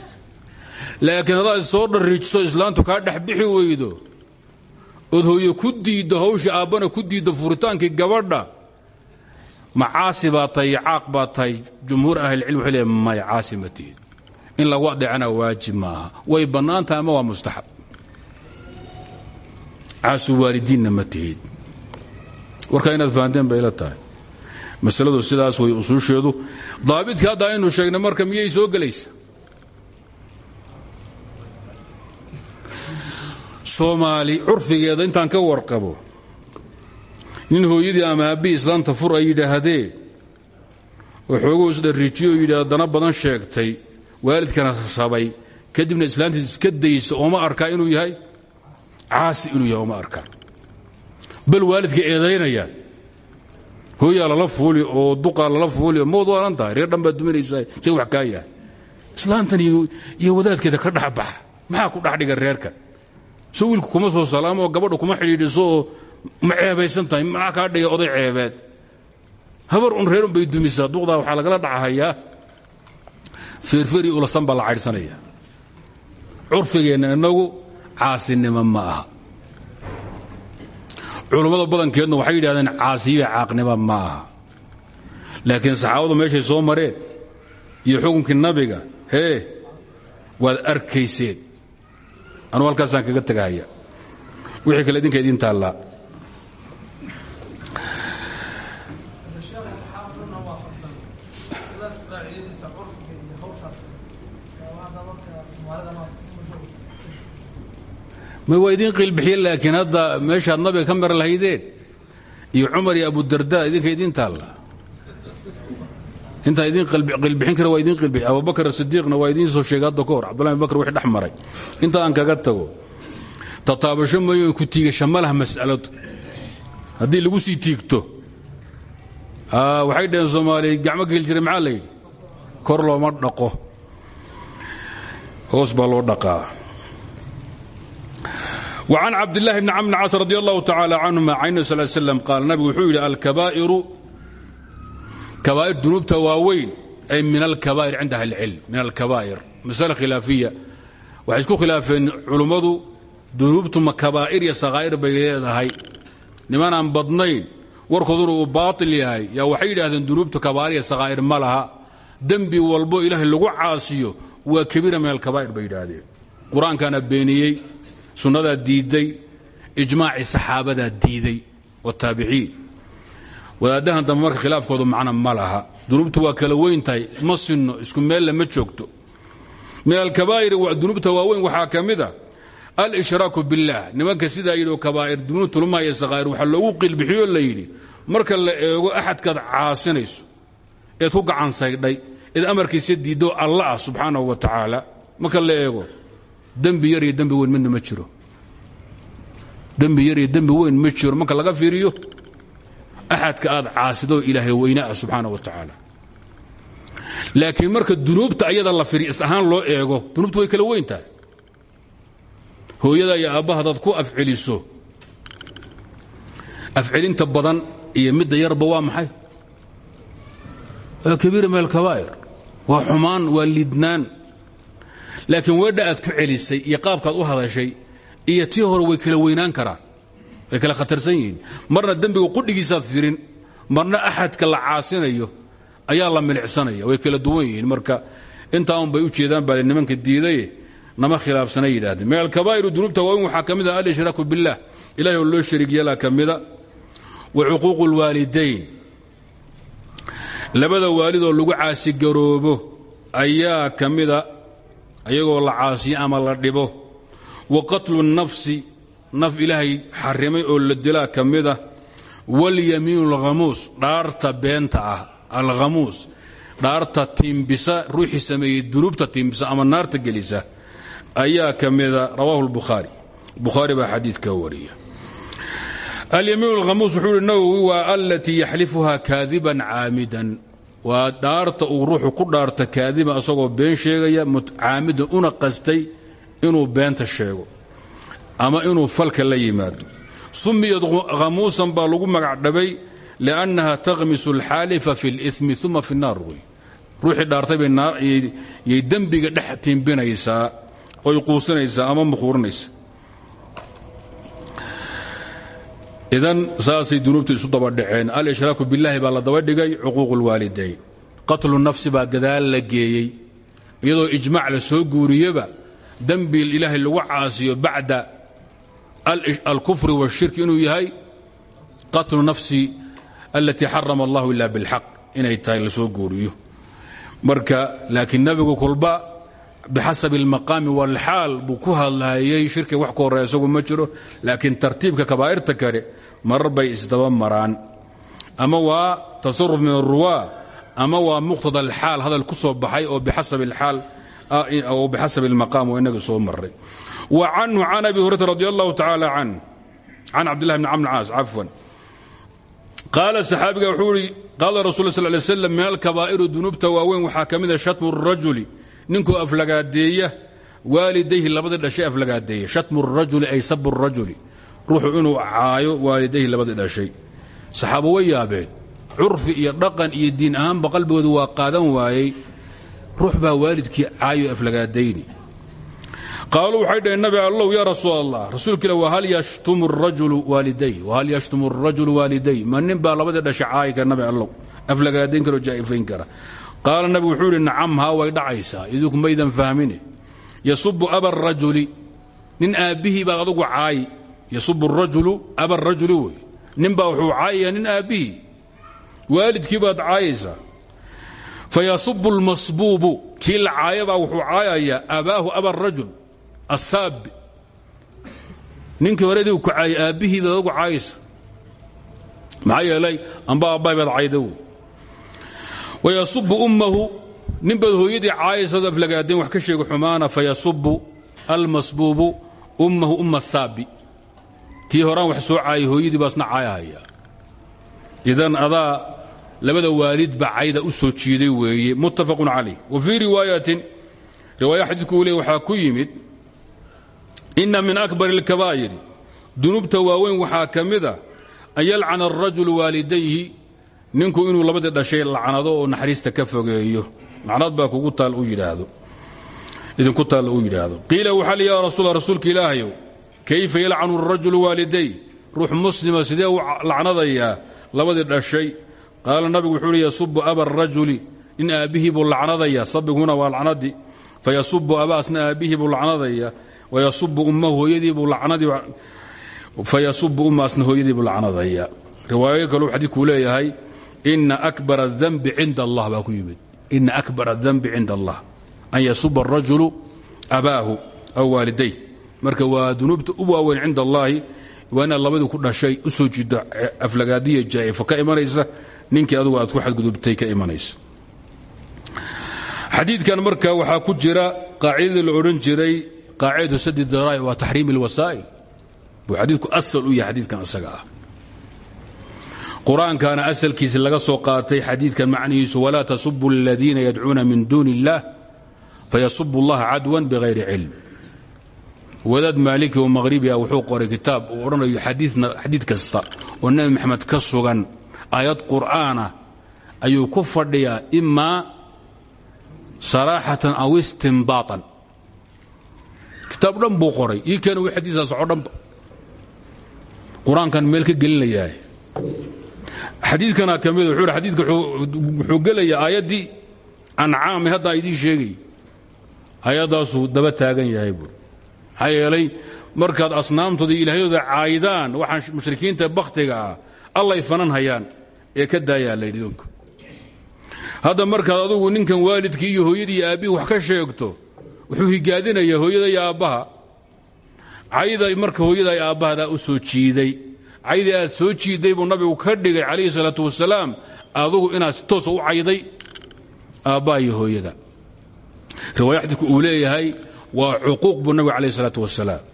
Laakiin haddaad soo dharriijiso islaantu kaa dhex bixi weydo ood hooye ku diiddo hawshii aabbana ku diiddo furitaankii gabadha ma caasi baa tahay iyo caaq baa tahay jumhuur ahlilcilm waxay leeyahay maya caasi ma tihid in lagu adeecana waajib ma aha way bannaan tahay ama waa mustaxab caasu waalidiinna ma tihid. Warkaa inaad fahanteen bay la tahay. Masaladu sidaas way usuusheedu. Daabidkii hadda aynu sheegnay marka miyay soo gelaysa? Soomaali curfigeeda intaan ka warqabo. Nin hooyadii ama aabbii islaanta fur ay yidhaahdeen oo xooguu isdharriijiyo oo yidhi haddana badan sheegtay waalidkana sabay. Kadibna islaantiis iska daysta ooma arkaa inuu yahay caasi inuu yahay ooma arkaa bal waalidka eedaynayaan hooyaa lala fuuli oo duqaa lala fuuli oo waalan tahay reer dhan baad duminaysaa say wax kaa yahay. Islaantan iyo wadaadkeeda ka dhexbaxa maxaa ku dhexdhiga reerkan so wiilku kuma soo salaamo gabadhu kuma xidhiidhiso oo ma ceebaysan tahay maxaa kaa dhiga oday ceebeed? Habar un reerun bay dumisaa duqdaa waxaa lagala dhacahayaa feerferi ulasan baa la caydhsanaya curfigeenna innagu caasinimo ma aha culummada badankeedna waxay yidhahdeen caasiya caaqnimo ma aha laakiin saxaabadu meeshay soo mareen iyo xukunkii nabiga hee waad arkayseen anuu halkaasaan kaga tegahaya wixii kale idinka idiin taallaa waa idiin qiilbixiye laakiin hadda meeshaad nabiga ka mar lahaydeen iyo cumar iyo abudarda idinka idiin taalla. Intaa idin qiilbixin kara waa idin qiilbixi abubakar sidiiqna waa idiin soo sheegay hadda ka hor. Bakr wixii dhex inta aan kaga tago tataabasho mooyo ku tiigasha? Ma laha mas'aladu lagu sii tiigto. Waxay dhaheen soomaaliya gacmo geli jiray maxaa kor looma dhaqo. Hoos baa loo dhaqaa وعن cبد اللh بن cمر بن cاaص رضي الله تعالى عنهma عن النب صل سلم قاal nabigu wuxuu yidhi alkabaa'iru kabaa'ir dunuubta waaweyn ay min alkabaa'ir cinda ahli اlcilm min alkabaa'ir masale khilaafiya waxay isku khilaafeen culummadu dunuubtu ma kabaa'ir iyo sakhaa'ir bay leedahay nimanaan badnayn warkooduna uu baaطil yahay yaa waxay yidhaahdeen dunuubtu kabaa'ir iyo sakhaa'ir ma laha dembi walbo ilaahay lagu caasiyo waa kabiira min alkabaa'ir bay yidhaahdeen qur-aankaana beeniyey sunnadaa diidday ijmaacii saxaabadaa diiday wataabiciin wadaaddahan dambe marka khilaafkoodu macna ma laha. Dunuubtu waa kala weyn tahay ma sinno isku meelle ma joogto. Min alkabaa'iri dunuubta waaweyn waxaa ka mid a alshraaku biاllah nimanka sidaa yidhi kabaa'ir dunuub tulmaya sakhaa'ir waxaa loogu qiilbixiyoo la yidhi marka la eego axadkaad caasinayso eed ku gacan saydhay eed amarkiisa diiddo alla ah wa tacaala marka la eego dembi yar iyo dembi weyn midna ma jiro. Dembi yar iyo dembi weyn ma jiro marka laga fiiriyo axadka aad caasidoo ilaahay weyne ah subxaana wa tacaala. Laakiin marka dunuubta ayada la firi is loo eego dunuubtu way kala weyn hooyada iyo aabbaha hadaad ku afceliso afcelinta badan iyo midda yarba waa maxay? Waa kabiira min alkabaa'ir waa xumaan waa lidnaan laakiin weedha aad ku celisay iyo qaabkaad u hadashay iyo tii hore way kala weynaan karaan way kala khatarsan marna dembiga qudhigiisaad firin marna axadka la caasinayo ayaa la milicsanaya way kala duwan yihiin. Marka intaa un bay u jeedaan baa nimanka diidaye nama khilaafsanay yidhahdeen min alkabaa'iru dunuubta waaweyn waxaa ka mid ah alshraaku biاllah ilahay oo loo shariig yeelaa ka wa cuquuqu اlwaalidayn labada waalidoo lagu caasigaroobo ayaa ka ayagoo la caasiyo ama la dhibo. Wa qatlu nafsi naf ilaahay xarimay oo la dilaa ka mid ah. Walyamiinu alkhamuus dhaarta beenta ah alkhamuus dhaarta tiimbisa ruuxii sameeyey dunuubta tiimbisa ama naarta gelisa ayaa ka mida ah, rawaahu lbukhaari bukhaari baa xadiidka wariya alyamiin alkhamuus wuxuu ihi nawowi waa alatii yaxlifuha kaadiban caamidan waa dhaarta uu ruuxu ku dhaarta kaadiba asagoo been sheegaya caamida una qastay inuu beenta sheego ama inuu falka la yimaado. Summiyad khamuusan baa lagu magac dhabay liannaha takhmisu alxaalifa fi limi uma fi naar wey. Ruuxii dhaartay bayyay dembiga dhex tiimbinaysaa oy quusinaysaa ama muquurinaysa idan saasay dunuubta isu dabadhaceen alshraaku biاllahi baa la daba dhigay cuquuq اlwaalidayn qatlu nafsi baa gadaal la geeyey iyadoo ijmac la soo guuriyeba dembi ilaahay lagu caasiyo bacda alkufri wاshirki inuu yahay qatlu nafsi alatii xarama allahu ila biاlxaq inay tahay la soo guuriyo marka laakiin nebigu kulba bixasabi اlmaqaami wاlxaal buu ku hadlayay shirkiga wax ku horey isagu ma jiro laakiin tartiibka kabaa'irta kale marar bay isdaba maraan. Ama waa tasaruf min aruwaa ama waa muqtada alxaal hadal ku soo baxay oo oo bixasabi اlmaqaam oo inaga soo maray wa canhu can abi hurayra radi allahu tacaala can can cabdillahi bn camr caas cafwan. Qaala saxaabiga wuxuu ihi qaala rasul sl lay slam min alkabaa'iru dunuubta waaweyn waxaa ka mida shatmu rajuli ninkuu aflagaadeeya waalidayhi labadii dhashay aflagaadeeya. Shatmu rajuli ay sabu rajuli ruuxu inuu caayo waalidayhi labadii dhashay saxaabo way yaabeen curfi iyo dhaqan iyo diin ahaanba qalbigoodu waa qaadan waayey. Ruux baa caayo aflagaadayni qaaluu waxay nabi allow yaa rasuul allah rasuulka ila wahal yashtumu rajulu waaliday wahal yashtumu rajulu waaliday ma nin baa labadii dhashay caayi nabi allow aflagaadayn karo jaa'ifayn kara. Qaala nabigu wuxuu idhi nacam haa way dhacaysaa idinku maydan fahmine yasubu aba rajuli nin aabbihii baad caayi yasubu rajulu aba rajuli wey. Nin baa wuxuu caayayaa nin aabbihii. Waalidkii baad caayaysaa. Fayasubu lmasbuubu kii la caayabaa wuxuu caayayaa abaahu aba rajul asaabi ninkii hore adigu ku caayay aabbihii baad adugu caayaysa maxaa yeelay amba aabbahay baad cayda wey. Wayasubu ummahu nin baad hooyadii caayaysaoo aflagaadeen wax ka sheega xumaana fayasubu almasbuubu ummahu umma saabi kii horaan wax soo caayay hooyadii baasna caayahaya idan adaa labada waalidba cayda u soo jiiday weeye muttafaqun calayh. Wa fii riwaayatin riwaaya xadiidku uu le waxaa ku yimid inna min akbar اlkabaa'iri dunuubta waaweyn waxaa ka mida an yalcana arajulu waalidayhi ninku inuu labadii dhashay lacnado oo naxariista ka fogeeyo. Lacnad baa kugu taal u yidhaahdo. Idinku taal uu yidhaahdo. Qiila waxaa li ya rasuul rasuulka ilaahayow kayfa yalcanu arajulu waaliday ruux muslima sidee u lacnadayaa? Labadii dhashay. Qaala nabigu wuxuu hi yasubu aba arajuli nin aabbihii buu lacnadaya sabiguna waa lacnadii fayasubu abaasna aabbihii buu lacnadaya wayasubu ummahu hooyadiibuu lacnadii fayasubu ummaasna hooyadiibuu lacnadaya riwaayo kaleu xadiidkuu leeyahay ina akbar اdanbi cinda allah baa ku yimid. Ina akbar اdanbi cinda allah. An yasuba arajulu abaahu aw waaliday marka waa dunuubta u waaweyn cinda allahi waa inaad labadii ku dhashay u soo jiiddo aflagaadiya jaa'ifo ka imanaysa ninkii adugu aad ku xadgudubtay ka imanaysa xadiidkan marka waxaa ku jira qaacidadii la odhan jiray qaacidatu sadi daraa'ic waa taxriim اlwasaa'il buu xadiidku asal u yahay xadiidkan isaga ah qur-aankaana asalkiisi laga soo qaatay xadiidkan macnihiisu walaa tasubu اladiina yadcuuna min duuni اllah fayasubu اllaha cadwan bغayri cilm wadaad maaliki oo maghribi ah wuxuu qoray kitaab uu odhanayo xadiid kasta oo nebi maxamed ka sugan aayad qur'aana ayuu ku fadhiyaa imaa saraaxatan aw istimbaatan kitaab dhan buu qoray. Ii keena wi xadiisaa soco dhanba qur'aankan meel ka gelinayaa xadiidkana ka mid wuxuu xadiidka wuxuu gelayaa aayaddii ancaami haddaa idiin sheegay. Ayaddaasuu daba taagan yahay buur maxaa yeelay markaad asnaamtooda iyo ilaahyadooda caayidaan waxaan mushrikiinta bakhtiga ah allay fanan hayaan ee ka daayaa layidhi idinku hadda markaad adugu ninkan waalidkii iyo hooyadii iyo wax ka sheegto wuxuu higaadinayaa hooyada iyo aabbaha. Cayda marka hooyada iyo aabbahadaa u soo jiiday caydii aad soo jiidday buu nabigu ka dhigay calayhi salaatu wasalaam adugu inaad si toosa u cayday aabbaha iyo hooyada. Riwaaya xadiidku leeyahay waa cuquuq buu nabigu calayh salaatu wasalaam.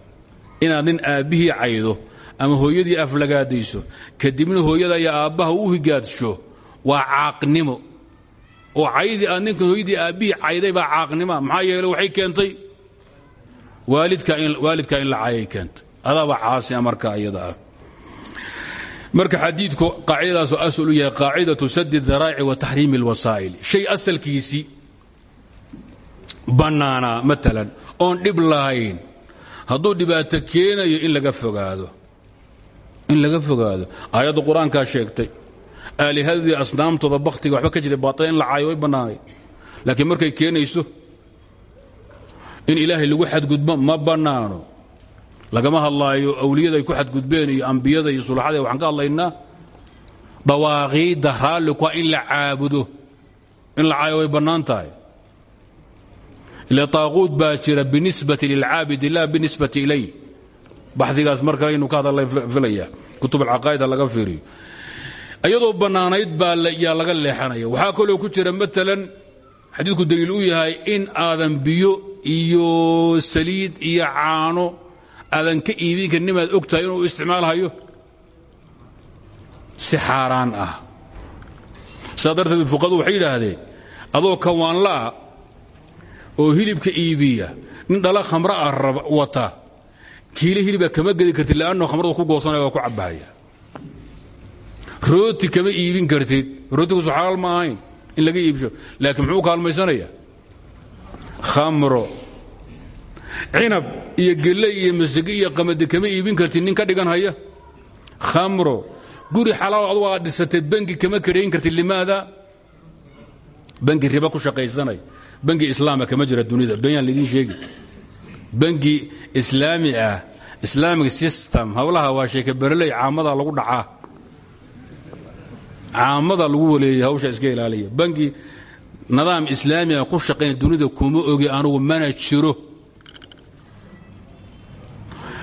Inaad nin aabbihii caydo ama hooyadii aflagaadayso kadibna hooyada iyo aabbaha u higaadsho waa caaqnimo. Oo caydii aad ninkan hooyadii aabbihii cayday baa caaqnima. Maxaa waxay keentay? Waalidka in la caayay keentay. Adaaba caasima marka iyada ah. Marka xadiidku qaacidadaasoo asal u yahay qaacidatu sadi daraa'ici wa taxriimi اlwasaa'il shay asalkiisii bannaanaa maalan oon dhib lahayn. Hadduu dhibaato keenayo in laga fogaado. In laga fogaado. Aayadda qur'aankaa sheegtay aalihadii asnaamtooda bakhtiga waxba ka jiray baaila in la caayo way bannaanay. Markay keenayso in ilaahay lagu xadgudbo ma bannaano. Lagama hadlaayo awliyada ay ku xadgudbeen iyo ambiyada iyo sulaxada waxaan ka hadlaynaa. Dawaaqiidda raalliku waa in la caabudo in la caayo way bannaan tahay ila taaquud baa jira binisbati lilcaabidi la binisbati ilay. Baxdigaas mar kale inuu ka hadalla filaya kutub alcaqaa'ida laga fiiriyo. Iyadoo bannaanayd baa yaa laga leexanaya waxaa kaloo ku jira maalan xadiidku daliil u yahay in aadan biyo iyo saliid iyo caano aadan ka iibin karin. Nimaad og tahay inuu isticmaalhayo oo hilibka iibiya. Nin dhala khamra ah wata. Kiile hiliba kama gedi kartid le'anno khamradu ku goosanaya waa ku cabbahaya. Rooti kama iibin kartid. Rootigiisu xalaal ma ahayn in laga iibsho laakiin muxuu kaalmaysanaya khamro. Cinab iyo gelley iyo masage iyo qamadi kama iibin kartid nin ka dhigan haya? Khamro. Guri xalaal adugu aad dhisatay bangi kama karayn kartid limaada? Bangi riba ku shaqaysanay bangi islaama kama jira dunida. Benyaan laidiin sheegi. Bangi islaami ah islamic system hawlaha waa sheeke bereley caamada lagu dhacaa caamada lagu waleeyay hawsha iska ilaaliya bangi nidaam islaami ah ku shaqayn dunida kuma ogi anugu mana jiro.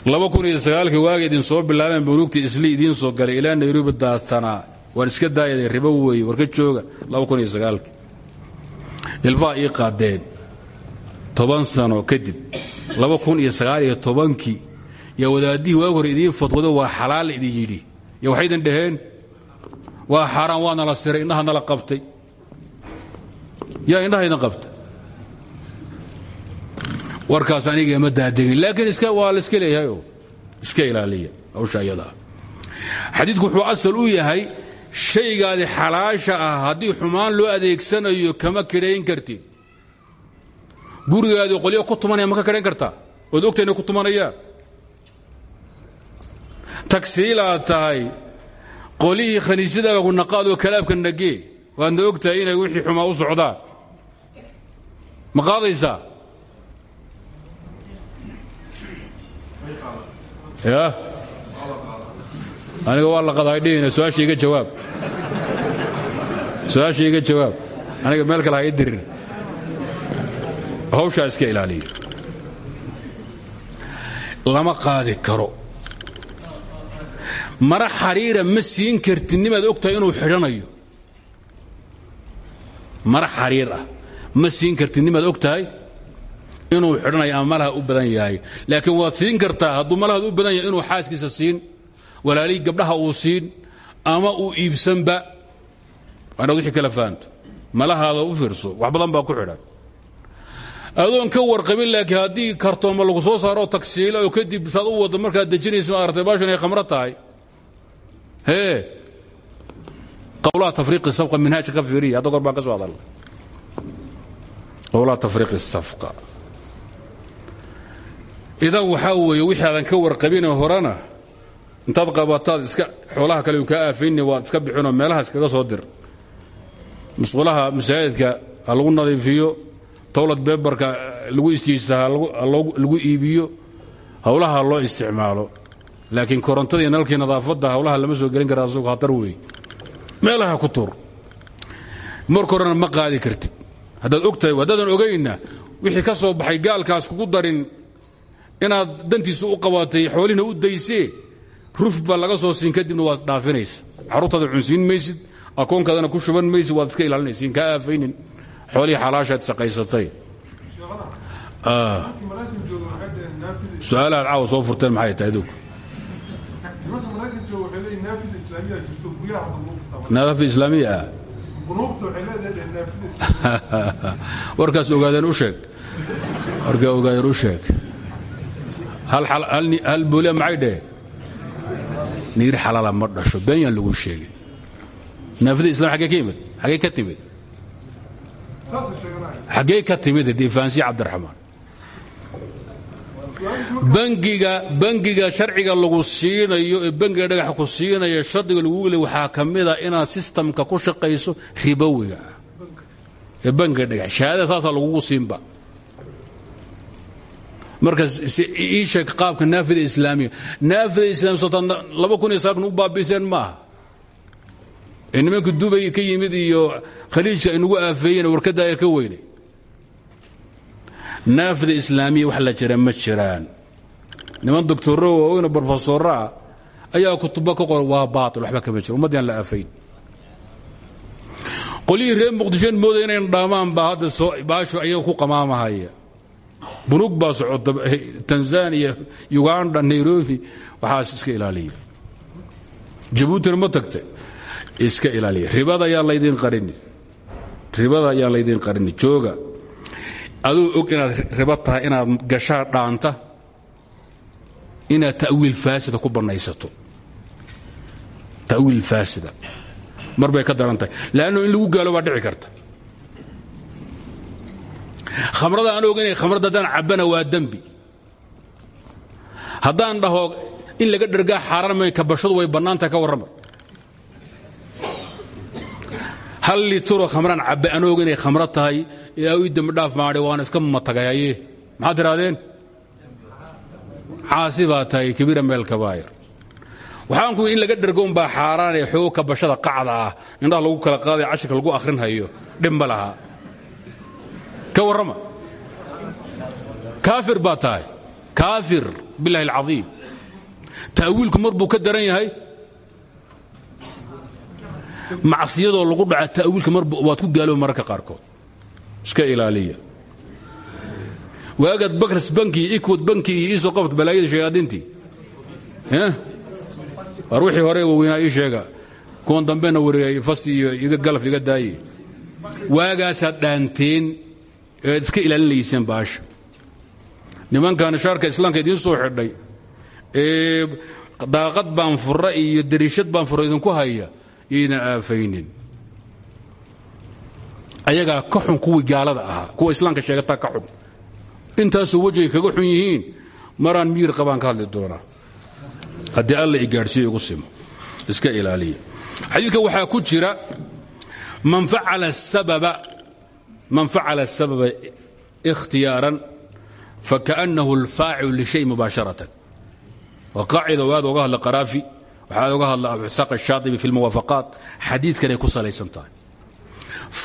Kii waaga idin soo bilaabeen bunuugta isli idiin soo galay ilaa nairobi daatanaa waan iska daayada ribo weeye warka jooga ilfaa ii qaadeen. Toban sano kadib kii yaa wadaadihii waag hore idiin fadwado waa xalaal idin yidhi. Yo waxaydan dhaheen? Waa xaaraan waa nala siray indhaha nala qabtay. Yaa indhahaydan qabta? Warkaas aniga ma daadegin laakiin waa la iska leeyahay iska ilaaliya hawsha ayadaa xadiidku wuxuu asal u yahay shaygaadi xalaasha ah haddii xumaan loo adeegsanayo kama kidhayn kartid. Gurigaadi qolyo ku tumanaya ma ka kidhayn kartaa ood ogta inay ku tumanayaan tagsiilaad tahay qolihii khaniisyadagu naqaadoo kalaabka nagee. Waadna og inay wixii xumaa u socdaan. Ma qaadaysaa? Ya aniga waa la qadaa dhihina su'aasha iga jawaab. Su'aasha iga jawaab. Aniga meel kale ha ii dirin. Hawshaa iska ilaaliya. Lama qaadi karo. Mara xariira ma siin kartid nimaad og tahay inuu xidhanayo. Mara xariir ah. Ma siin kartid nimaad og inuu xidhanayo ama malaha u badan yahay. Laakiin waad siin kartaa hadduu malahaad u badan yahay inuu xaaskiisa siin walaalihii gabdhaha uu siin ama uu iibsanba? Inaad wixii kala fahanto. Malahaada u fiirso wax badan baa ku xidhan. Adoon ka warqabin laakiin haddii kartooma lagu soo saaro tagsiila oo kadib saad u waddo markaad dejinayso aragtay baashan ay khamro tahay. Hee. Qowlaha tafriiqi safqa minhaajka ka fiiriya hadda gor baan ka soo hadalna qowlaha tafriiqi safqa. Idan waxaa weeye wixii aadan ka warqabinee horena intaad qabataad iska xoolaha kale kaa aafayni waad iska bixinoo meelaha iskaga soo dir. Musqulaha masaajidka lagu nadiifiyo. Towlad beebarka lagu istiijsa ha lagu iibiyo. Howlaha loo isticmaalo. Laakiin korontadii nalkii nadaafadda howlaha lama soo gelin kara asagoo khatar weeye meelaha ku tur. Marka horena ma qaadi kartid. Haddaad og tahay haddaadan ogaynna wixii ka soo baxay gaalkaas kugu darin inaad dantiisu u qabatay xoolihina u daysee ruf baa laga soo siin kadibna waad dhaafinaysa. Carruurtaada cunsiin maysid akoonkaadana ku shuban maysid waad iska ilaalinaysiin kaa aafaynin. Xoolihii xalaashaad shaqaysatay. Su'aalahaad caawa soo furteen maxay tahay dog nadaafad islaamiya ah warkaas ogaadeen u sheeg. Warkaa ogaadeen u sheeg. Hal booliya maxay dheheen niir xalaala ma dhasho. Been yaan lagu sheegin naafada islam xaggee ka yimid? Xaggee ka timid? Xaggee ka timid difaansiya cabdiraxmaan. Bangiga bangiga sharciga lagu siinayo ee bangiga dhagaxa ku siinaya shardiga lagu le waxaa ka mida inaad sistamka ku shaqayso ribowiga ah. Ee bangiga dhagax shahaadada saasaa lagugu siinba marka ii sheeg qaabka naafida islaamiya naafida islaamiya sotaan laba kun iyo saakun u baabiiseen maaha ee nimanka dubay ka yimid iyo khaliijka aynugu aafeeyeen warkadaaya ka weynay naafida islaamiya wax la jira ma jiraan niman doctoro waaweyno brofesoro ah ayaa kutubo ka qora waa baail waxba kama jiro ummaddaan la aafayn qolyihii reer muqdishoen mooday inayn dhaamaan baa hadda baashu ayaga ku qamaamahaya bunug baa socota tanzaniya uganda nairobi waxaas iska ilaaliya. Jabuutina ma tagta iska ilaaliya. Ribada ayaan laydin qarini. Ribada ayaan laydin qarini. Jooga. Aduu og inaad ribo tahay inaad gashaa dhaanta inaad ta'wiil faasida ku bannaysato. Ta'wiil faasida. Mar ka daran tahay. In lagu gaalo baa dhici karta khamrada aan og inay khamrada haddaan waa dembi haddaan dhaho in laga dhergaa xaaraanmay kabashadu way bannaantahay ka warrama. Hal litro khamraan cabbe aan og inay khamro tahay ee aa ii dembidhaaf waan iska matagayaye maxaad tidhahdeen caasi baa tahay kabiira waxaan ku in laga dhergo umbaa xaaraan ee xoog kabashada qacda ah lagu kala qaaday cashirka lagu akhrinhayo lahaa ka warrama. Kaafir baa tahay. Kaafir biاllahi اlcaiim ta'wiilku mar buu ka daran yahay. Macsiyadoo lagu dhaca ta'wiilka mar waad ku gaalooba mararka qaarkood. Iska ilaaliya. Waagaad bakrs banki ikwad banki iyo iisoo balaayada shayaadiintii war wixii hore waweynaa ii sheega. Kuwan dambena wareegay fas iyo iga galaf iga daaye waagaasaad dhaanteen ead iska ilaalinayseen baasha. Nimankan shaarka islaamka idiin soo xidhay ee daaqad baan fura iyo dariishad baan fura idinku haya yaydan aafaynin. Ayagaa ka xun kuwii gaalada ahaa kuwa islaamka sheegataa ka xun. Intaasoo wejigay kaga xun yihiin maraan miyir qabaan ka hadli doonaa haddii alla i gaadhsiiyo igu simo iska ilaaliya. Xadiidka waxaa ku jira man facala sababa man facala الsababa اkhtiyaaran fakaأnnahu اlfaacilu lishay mubaasharatan waa qaacida waad oga hadla qaraafi waxaad oga hadla abusaaq الshaaibi fi اlmuwaafaqaat xadiidkanay ku salaysan tahay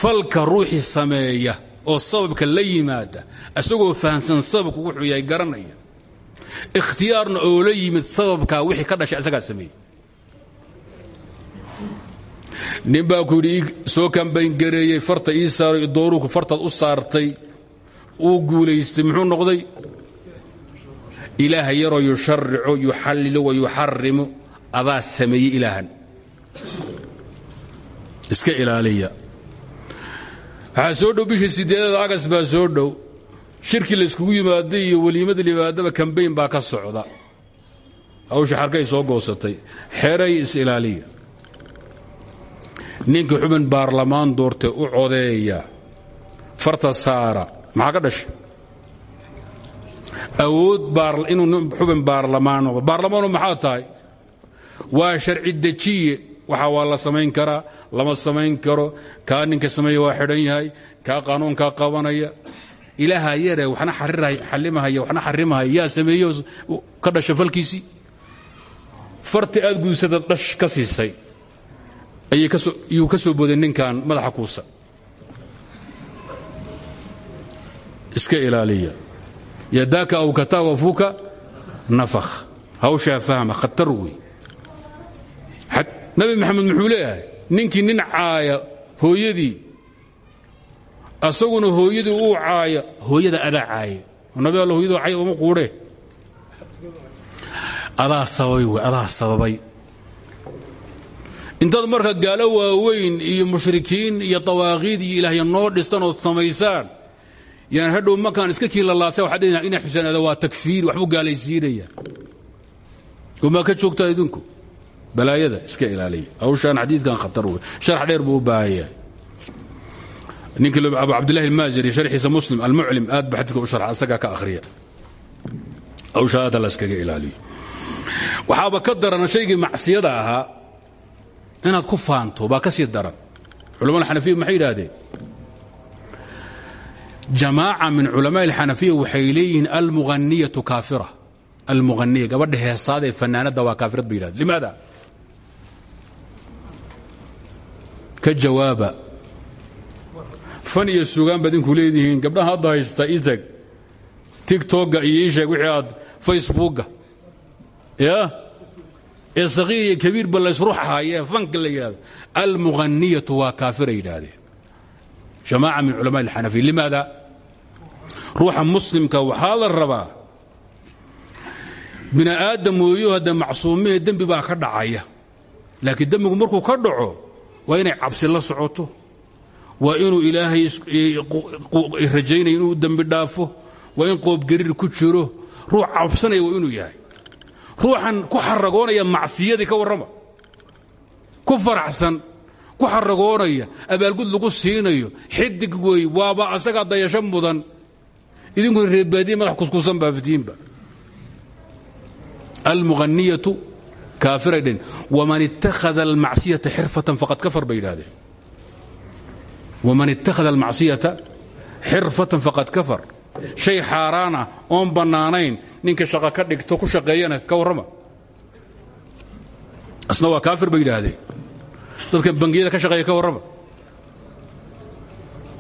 falka ruuxii sameeya oo sababka la yimaada isagoo fahamsan sababku wuxuu yahay garanaya ikhtiyaarna oo la yimid sababkaa wixii ka dhashay isagaa sameeyey nin baa ku yidhi soo kambayngareeyey farta ii saaray dooruku fartaad u saartay uu guulaystay. Muxuu noqday? Ilaaha yaroo yusharico yuxallilo wa yuxarimu adaa sameeyey ilaahan. Iska ilaaliya. Waxaa soo dhow bishii sideedada agas baa soo dhow. Shirkii layskugu yimaaday iyo weliimada limaadaba kambayn baa ka socda. Hawsha xarkay soo goosatay. Xeray is-ilaaliya ninkii xubin baarlamaan doortay u codeeya. Farta saara. Maxaa ka dhashay? Awood inuu xubin baarlamaan noqdo. Baarlamaanu maxaa tahay? Waa sharci dejiye. Waxa waa la samayn karaa lama samayn karo. Kaa ninka sameeya waa xidhan yahay kaa qaanuunkaa qabanaya. Ilaaha yare waxna xalimahaya waxna xarimahaya. Yaa sameeyo ka dhasha falkiisii farti aad guudsada dhash ka siisay ayuu ka soo booday ninkan madaxa kuusa. Iska ilaaliya. Yadaaka aw kataa wafuuka nafakh. Hawshaa fahma khatar wey nabi maxamed muxuu leeyahay ninkii nin caaya hooyadii asaguna hooyadii uu caaya hooyada adaa caaya nabi all hooyadu cay uma quudhe adaa sababay wey sababay intaad marka gaalo waaweyn iyo mushrikiin iyo dawaaqiid iyo ilaahya noo dhistan ood samaysaan yaan hadhow markaan iska kiilalaasa waxaad dhehaysaa ina xusaanaada waa takfiiri waxbuu gaalaysiinaya umaa ka joogtaa idinku? Balaayada iska ilaaliya. Hawshaan xadiidkan khatar wey sharax dheer buu u baahan yahay. Ninkii abu cabdillahi almaaziri sharxiisa muslim almuclim aad ba xadiidka u sharxa asagaa ka akhriya. Hawshaa aad la iskaga ilaaliyo. Waxaaba ka daran shaygii macsiyada ahaa inaad ku faanto baa ka sii daran. Culamada xanafiya maxay yidhaahdeen? Jamaaca min culamaa alxanafiya waxay leeyihiin almuhaniyatu kaafira. Almuhaniya gabadha heesaada ee fanaanadda waa kaafirad bay yidhahdeen limaada? Ka jawaaba. Fan iyo sugaan baad inku leedihiin hadda haysta itag tigtogga iyo iisheeg wixii aad ee sakiir iyo kabiirba laysruxahayee fanka la yidhahdo almuhaniyatu waa kaafiray yidhaahdeen. Jamaaca min culamaa alxanafiya limaada? Ruuxa muslimka waxaa la rabaa bini aadam weeyo hadda macsuumihee dembi baa ka dhacaya. Laakiin dembigu markuu ka dhaco waa inay cabsi la socoto. Waa inuu ilaahay rajaynaya inuu dembi dhaafo. Waa in qoobgariir ku jiro. Ruux cabsanaya waa inuu yahay ruuxan ku xaragoonaya macsiyadii ka warrama. Ku faraxsan ku xaragoonaya abaalgud lagu siinayo xidig wey waaba asagaa dayasho mudan. Idinkuna reebaadiye madax kuskusan baaftiinba almuhaniyatu kaafiray dhen waman ittakhada almacsiyata xirfatan faqad kafar bay yidhahdeen waman ittakhada almacsiyata xirfatan faqad kafar shay xaaraan ah oon bannaanayn ninka shaqo ka dhigto ku shaqeeyana ka warrama. Asna waa kaafir bay yidhaahdeen. Dadka bangiyada ka shaqeeya ka warrama.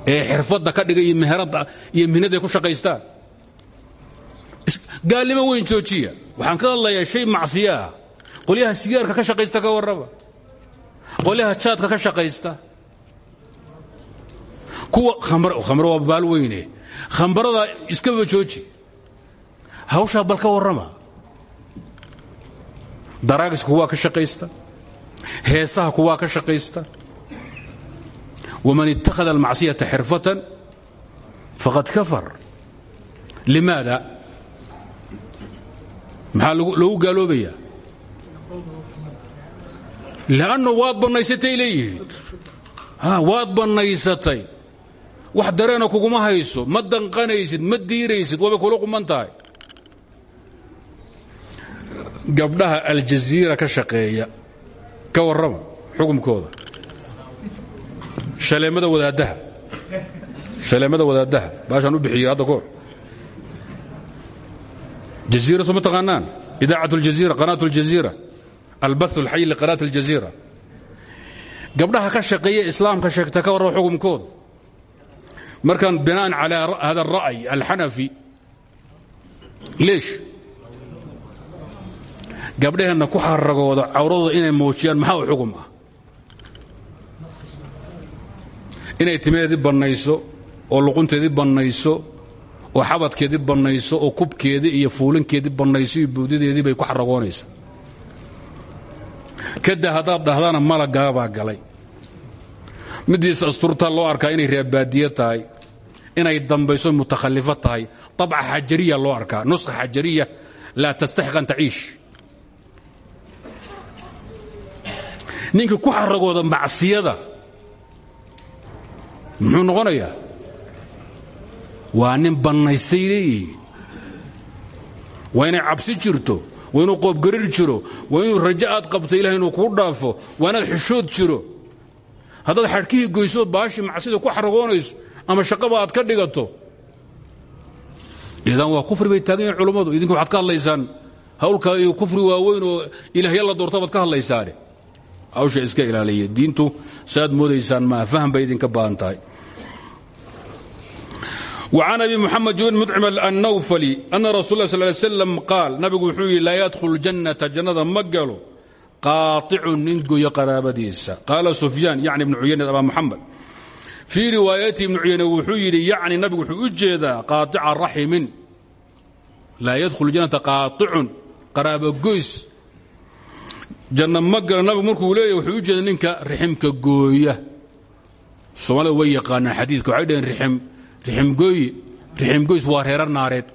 Ee xirfadda ka dhiga iyo meherada iyo mihnada ay ku shaqaystaan. Gaalnimo weyn joojiya. Waxaan ka hadlayaa shay macsiyo ah qolyaha sigaarka ka shaqaysta ka warrama. Qolyaha jaadka ka shaqaysta. Kuwa khamro waa baal weyne khambarada iskaba jooji. Hawshaa bal ka warrama. Daraagiska kuwaa ka shaqaysta. Heesaha kuwaa ka shaqaysta. Waman ittakhada almacsiyata xirfatan faqad kafar. Limaada? Maxaa loogu gaaloobaya lanno waad bannaysatay leeyihiin. Waad bannaysatay wax dareena kuguma hayso ma danqanaysid ma diiraysid waabay kula quman tahay gabdhaha aljaziira ka shaqeeya ka warrama xukumkooda shaleemada wadaaddaha shaleemada wadaaddaha baashaan u bixiyo hadda koor jaziira soo ma taqaanaan idaacat اljaziira qanaat اljaziira albath اlxayi liqanaat اljaziira gabdhaha ka shaqeeya islaamka sheegta ka warrama xukumkooda markaan binaan calى hada الra'y alxanafi leesh gabdhaheenna ku xaragooda cawradooda inay muujiyaan maxaa u xugum ah inay timaheedii bannayso oo luqunteedii bannayso oo xabadkeedii bannayso oo kubkeedii iyo fuulinkeedii bannayso iyo buudideedii bay ku xaragoonaysaa kada haddaad dhahdana malagaabaa galay midiisa asturtaa loo arkaa inay reebaadiye tahay inay dambayso mutakhallifo tahay abca xajariya loo arkaa nuskha xajariya laa tastaxiq an taciish. Ninkii ku xaragooda macsiyada muxuu noqonayaa? Waa nin bannaysay leeyihiin waa inay cabsi jirto waa inuu qoobgarir jiro waa inuu rajo aad qabto ilahay inuu kuu dhaafo waa inaad xishood jiro haddaad xadhkihii goysood baashii macsida ku xaragoonayso ama shaqaba aad ka dhigato idan waa kufri bay taagan yihin culummadu idinka waxaad ka hadlaysaan hawlka iyo kufri waaweyn oo ilaahya la doorta baad ka hadlaysaane hawsha iska ilaaliya diintu saaad moodaysaan maa faham bay idinka baahan tahay وعن أبي محمد بن مطعم النوفلي أن رسول الله صلى الله عليه وسلم قال نبgu wuxuu yidhi laa يدخل الجنة jannada ma galo qaaicun nin goyo qaraabadiisa qaala sufyaan yacni ibnu cuyaynad abaa muxamed fii riwaayati ibnu cuyayne wuxuu yidhi yacni nabigu wuxuu u jeedaa qaaطica raximin laa yadkhulu jannata qaaicun qaraabogoys janna ma gala nabigu markuu leeyahy wuxuu u jeeda ninka riximka gooya soomaalida way yaqaanaan xadiidka waxay dhaheen riximgooy riximgoys waa reera naareed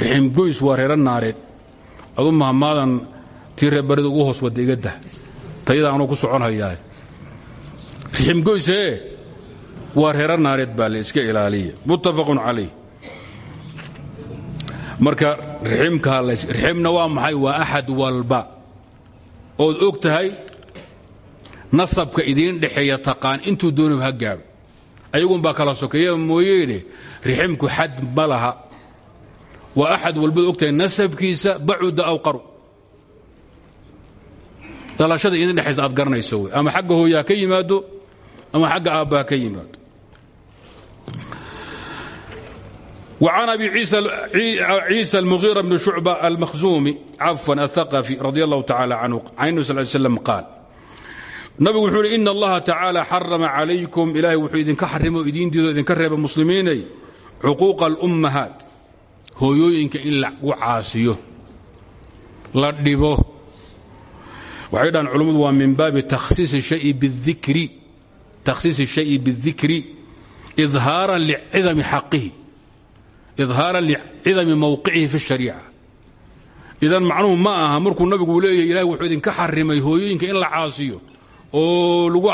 riximgoys waa reera naareed adu mahamaadan tii reebarida ugu hoos wada iga tayada anuu ku socon hayaa riximgoysee waa reero naareed baa le iska ilaaliya. Muttafaqun calayh. Marka riximna waa maxay? Waa axad walba. Ood og tahay nasabka idiin dhexeeya taqaan intuu doonaba ha gaadho. Ayagunbaa kala sokeeya mooyeene riximku xad ma laha. Waa axad walbaad og nasabkiisa bacuda aw qaru dhalashada idin dhexaysa aad garanayso wey ama xagga hooyaa ka yimaado ama xagga aabbaha ka yimaado وعن أبي عيسى المغيرة بن شعبة المخزومي عفوا الثقفي رضي الله تعالى عنه عن النبي صلى الله عليه وسلم قال nabigu wuxuu uhi ina allaha tacaala xarama calaykum ilaahay wuxuu idinka xarimo idiin diido idinka reeba muslimiinay cuquuqa alummahaat hooyooyinka in lagu caasiyo la dhibo waxay dhahaan culummadu waa min baabi takhsiisi shayi bidikri idhaaran licidami mowqicihi fi اshariica idan macnuhu ma aha markuu nabigu leeyahy ilahay wuxuu idinka xarimay hooyooyinka in la caasiyo oo lagu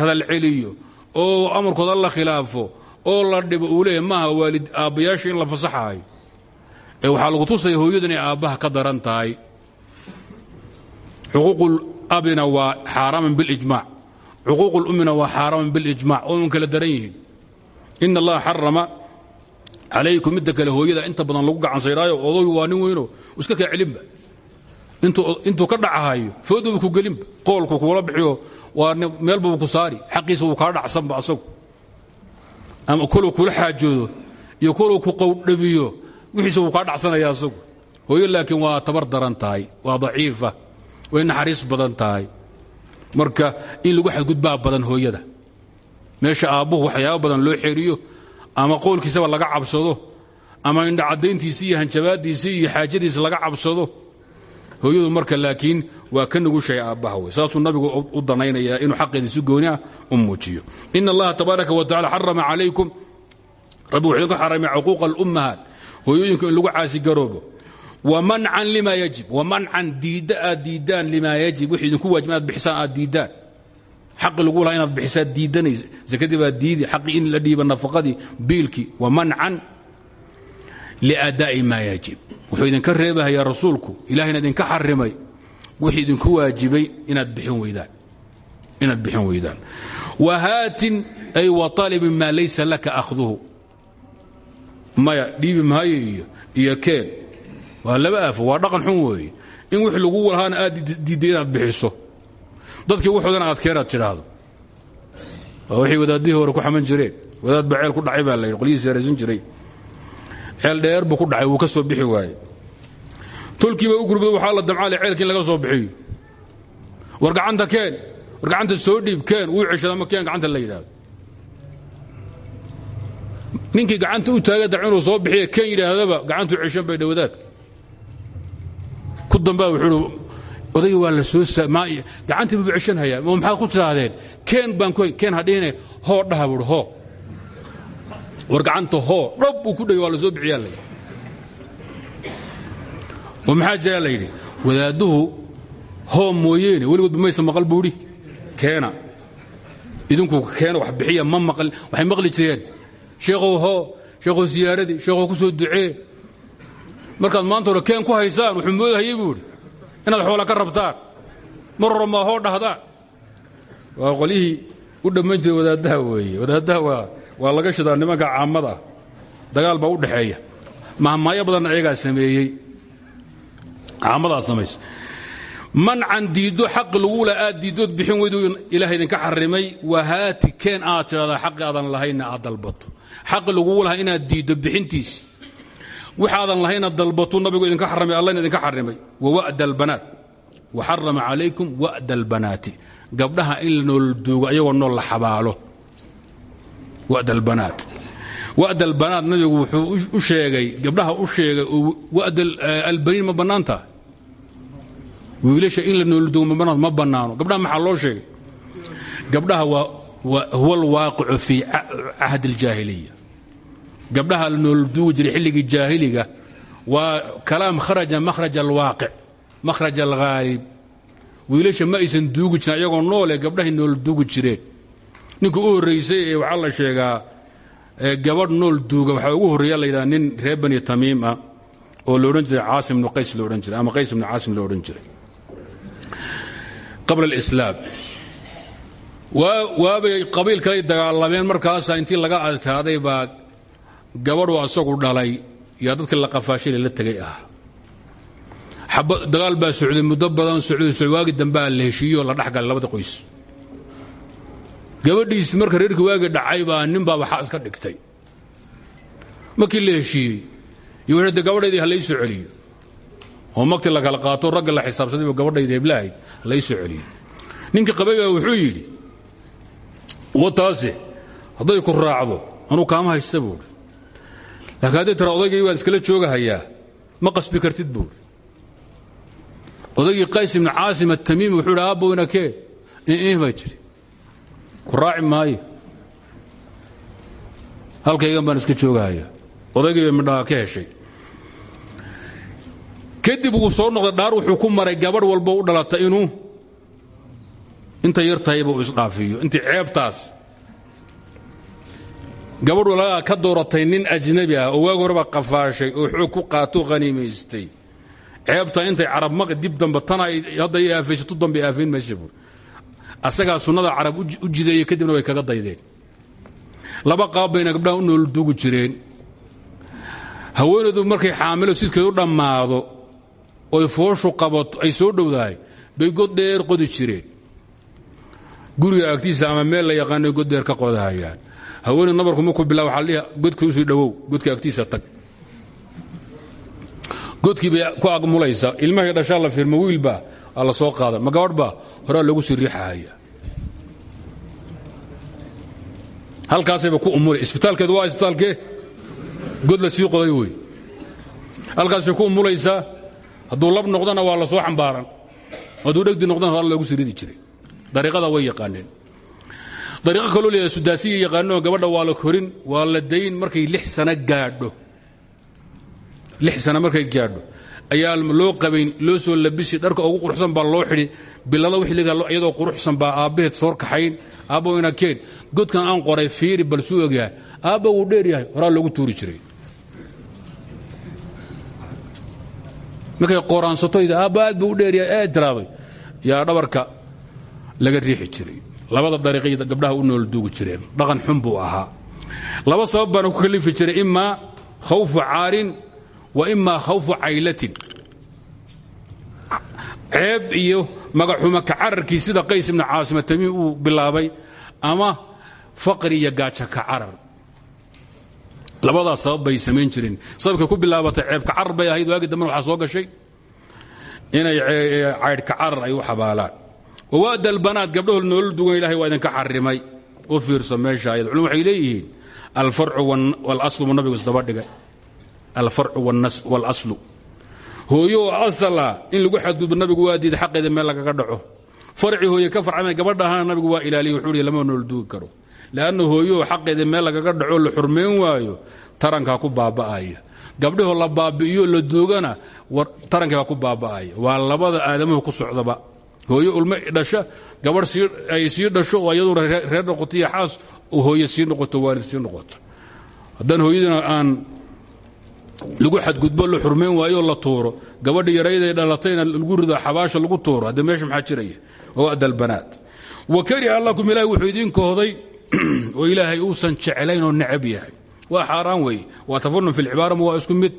hadalceliyo oo amarkooda la khilaafo oo la dhibo uu leeyahy maaha waalid aabbayaasha in la fasaxaayo. Ee waxaa lagu tusaya hooyadu inay aabbaha ka daran tahay xuquuqul abina waa xaaraaman bilijmac xuquuqul ummina waa xaaraaman bilijmac oo un kala daran yihiin. Ina allaha xarama calaykum midda kale hooyada inta badan lagu gacansaydhaayo odoy waa nin weyno. Iska kaa celinba. Intuu ka dhacahayo fooduba ku gelinba. Qoolku kuula bixiyo waa meelbaba ku saari. Xaqiisa wuu kaa dhacsanba asagu. Ama koluu kula xaajoodo iyo koluu ku qowdhabiyo wixiisa wuu kaa dhacsanaya asagu. Hooyo laakiin waa tabar way naxariis badan tahay. Marka in lagu xadgudbaa badan hooyada. Meesha aabbuhu waxyaaba badan loo xeeriyo ama qowlkiisaba laga cabsado ama indhacadayntiisii iyo hanjabaadiisii iyo xaajadiisa laga cabsado. Hooyadu marka laakiin waa ka nugushay aabbaha wey saasuu nabigu u danaynayaa inuu xaqeeda si gooni ah u muujiyo. In allaha tabaaraka wa tacala xarama calaykum. Rabbi wuxuu idinka xaramay cuquuqa alummahaat hooyooyinka in lagu caasigaroobo wa mancan lima yajib wa mancan diidda aad diiddaan limaa yajib wixii idinku waajib inaad bixisaan aad diiddaan xaqi lagu lahaa inaad bixisaad diiddanaysa sakadii baad diidi xaqii in la dhiiba nafaqadii biilkii wa mancan liadaa'i maa yajib wuxuu idinka reebahayaa rasuulku ilahayna idinka xarimay wixii idinku waajibay inaad bixin weydaan inaad bixin weydaan wa haatin ay wa talibin maa laysa laka akhduhu maya dhiibi maayo iyo iyo keen waa laba aafo waa dhaqan xun weeye. In wix lagu lahaana aad diidday bixiso. Dadkii wuxoodana aad keenaad tidhaahdo. Waa waxay hore ku xaman jireen wadaad baa ceel ku dhacay baa la yidhi qolyihiis yaraysan jiray. Ceel dheer buu ku dhacay wuu ka soo bixi waaye tolkiiba u gurbado waxaa la damcaale ceelkii in laga soo bixiyo. War gacanta keen war gacanta soo dhiib keen wuu ceshada ma keen gacanta la yidhaahdo. Ninkii gacanta u taaga dac inuu soo bixiya keen yidhaahdaba gacantuu ceshan bay dhawadaadka ku dambaa wuxuu odayga waa la soo gacantii buu ceshanhayaa ma maxaad ku tidhaahdeen keen baan keen hadhihine hoo dhaha buui hoo. War gacanta hoo dhab buu ku dhegay waa la soo bixiyaa la yidhi. Oo maxaa jiraa la yidhi? Wadaadduhu hoo mooyeene weligoodba maysa maqal buudhi keena. Idinku keena wax bixiya ma maqal waxay maqli jireen. Sheekhow hoo sheekhow siyaaradii sheekhow ku soo ducee markaad maanta hore keen ku haysaan wuxuu moodahayey buu inaad xoola ka rabtaan mar hore maa hoo dhahdaan waa qolyihii u dhamman jiray wadaaddaha weeye. Wadaaddaha waa waa laga shidaa nimanka caamada ah. Dagaal baa u dhexeeya mahmaayo badanna ayagaa sameeyey. Caamadaa samaysa mancan diiddo xaqi lagula aad diiddood bixin weydu ilaah idinka xarimay wahaati keen aad tidhahdaa xaqi aadan lahaynna aad dalbato. Xaqi lagugu lahaa inaad diiddo bixintiisi waxaadan lahayna dalbatu nabigu idinka xaramay allahna idinka xarimay. Wa wa'da albanaat wa xarama calaykum wa'da albanaati gabdhaha in la nool duugo ayagoo nool la xabaalo. Wa'da albanaat wa'da albanaat nabigu wuxuu u sheegay gabdhaha u sheegay wa'da albaniin ma bannaan tahay wiilasha in la noolduumo ma bannaano. Gabdhaha maxaa gabdhaha la noolduugi jiray xilligii jaahiliga waa kalaam kharaja makhraj alwaaqic makhraj alghaalib wiilasha ma aysan duugi jirin ayagoo noole gabdhahay nool duugi jireen ninka u horraysay ee waxaa la sheegaa gabadh nool duuga waxaa ugu horreeya la yidhaha nin reer bani tamiim ah oo la odhan jiray caasim ibnu qays la odhan jiray ama qays ibnu caasim la odhan jiray. Qabla alislaam. Waabay qabiil kaley dagaalameen markaasaa intii laga adkaaday baa gabadhu asagu dhalay yaa dadkii la qafaashay la tegay ah. Dagaal baa socday muddo badan socday waagi dambea la heshiiyo la dhexgalay labada qoys. Gabadhiisi marka reerkii waagi dhacay baa nin baa iska dhigtay. Markii la iyo wuxuu de gabadhaydii ha oo magti la qaato ragga la xisaabsaday buu gabadhaydi heblahayd ha laysoo celiyo. Wuxuu yidhi wataase hadday ku raacdo anuu kaama haysta laakiin hadday tira odaygay waan iskala joogahayaa. Ma qasbi kartid buuri odaygii qays ibnu caasim atamiimi wuxuu idhi aabbowna kee? Ih baa jiri. Ku raaci maayo. Halkaygan iska joogahayaa. Odaygii bay midhaha ka heshay. Kadib wuu soo noqday dhaar wuxuu ku maray gabadh walbo u dhalata inuu intay yar tahayba uu ceebtaas gabadh walagaa ka dooratay nin ajnabi ah oo waagi horeba qafaashay oo xoog ku qaato haniimaystay ceebta intay carab maqi dib dambe tana i aafaysato dambe aafayn maysa buur sunnada carab u jideeyey kadibna way kaga daydeen. Laba qaab bayna gabdhaha u nool dugi jireen. Haweenaydu markay xaamilo sidkeed u dhammaado oy fooshu qabato ay soo dhowdahay bay god dheer qodi jireen. Guriga agtiisa ama meel la yaqaanay god dheer ka qodahayaan haweeney nabarku markuu bilaa waxaa dhihi godka u sii dhowow godka agtiisa tag. Godkii ku agmulaysa ilmahay dhashaa la firma wiilbaa aa la soo qaada. Ma gabadhbaa horaa loogu sii riixahaya halkaasayba ku umulay. Isbitaalkeedu waa isbitaalkee god la sii qoday wey. Halkaasay ku umulaysaa hadduu lab noqdana waa la soo xambaaran. Hadduu dhegdi noqdana horaa loogu sii ridi jiray. Dariiqada way yaqaaneen dariiqo kaloo leeyahay sudaasiya yaqaanoo gabadha waa la korin waa la dayn markay lix sano gaadho. Lix sano markay gaadho. Ayaa loo qabayn loo soo labisi dharka ugu quruxsan baa loo xidhi bilada wixliga iyadoo quruxsan baa aabbaheed soor kaxayn aabba ina keen. Godkan aan qoray fiiri bal suu ogyahay aabba wuu dheer yahay horaa loogu tuuri jiray. Markay qooraansato aabba aad buu u dheeryahay ee tiraabay yaa dhabarka laga riixi jiray labada dariiqay gabdhaha u nool duugi jireen. Dhaqan xun buu ahaa. Laba sabab baana ku kalifi jiray imaa khawfu caarin wa imaa khawfu caylatin. Ceeb iyo magaxuma ka cararkii sida qays ibnu caasim tamiim uu bilaabay ama faqri iyo gaaja ka carar. Labadaas sabab bay samayn jireen. Sababkay ku bilaabatay ceeb ka carar bay ahayd waagi dambena waxaa soo gashay. Inay caydh ka carar ay u xabaalaan wawaada albanaat gabdhahood noolol dugan ilahay waa idinka xarimay u fiirsa meesha ayad culum waxay leeyihiin alfarcu walaslu buu nabigu isdaba dhigay. Alfarcu walaslu. Hooyo oo asala in lagu xadgudbo nabigu waa diiday xaqeeda meel lagaga dhaco. Farci hooye ka farcamay gabadha ahana nabigu waa ilaaliya wuxuu lama nool duugi karo. Leanna hooyo xaqeeda meel lagaga dhaco la xurmayn waayo tarankaa ku baaba'aya. Gabdhahoo la baabi'iyo la duugana tarankii baa ku baaba'aya. Waa labada aadamuhu ku socdaba hooyo ulmo dhasha gabadh ay sii dhasho oo iyaduna reer noqoto iyo xaas hooye sii noqoto waalid sii noqoto. Haddaan hooyadina aan lagu xadgudbo la xurmayn waayo la tuuro. Gabadha yarayday dhalatayna lagu rido xabaasha lagu tuuro. Hadde meesha maxaa jiraya wawada albanaat wa kariha allakum ilahay wuxuu idiin kohday oo ilaahay uusan jeclayn oo necab yahay. Waa xaaraan weeye waa tafanun fi lcibaara ma waa mid?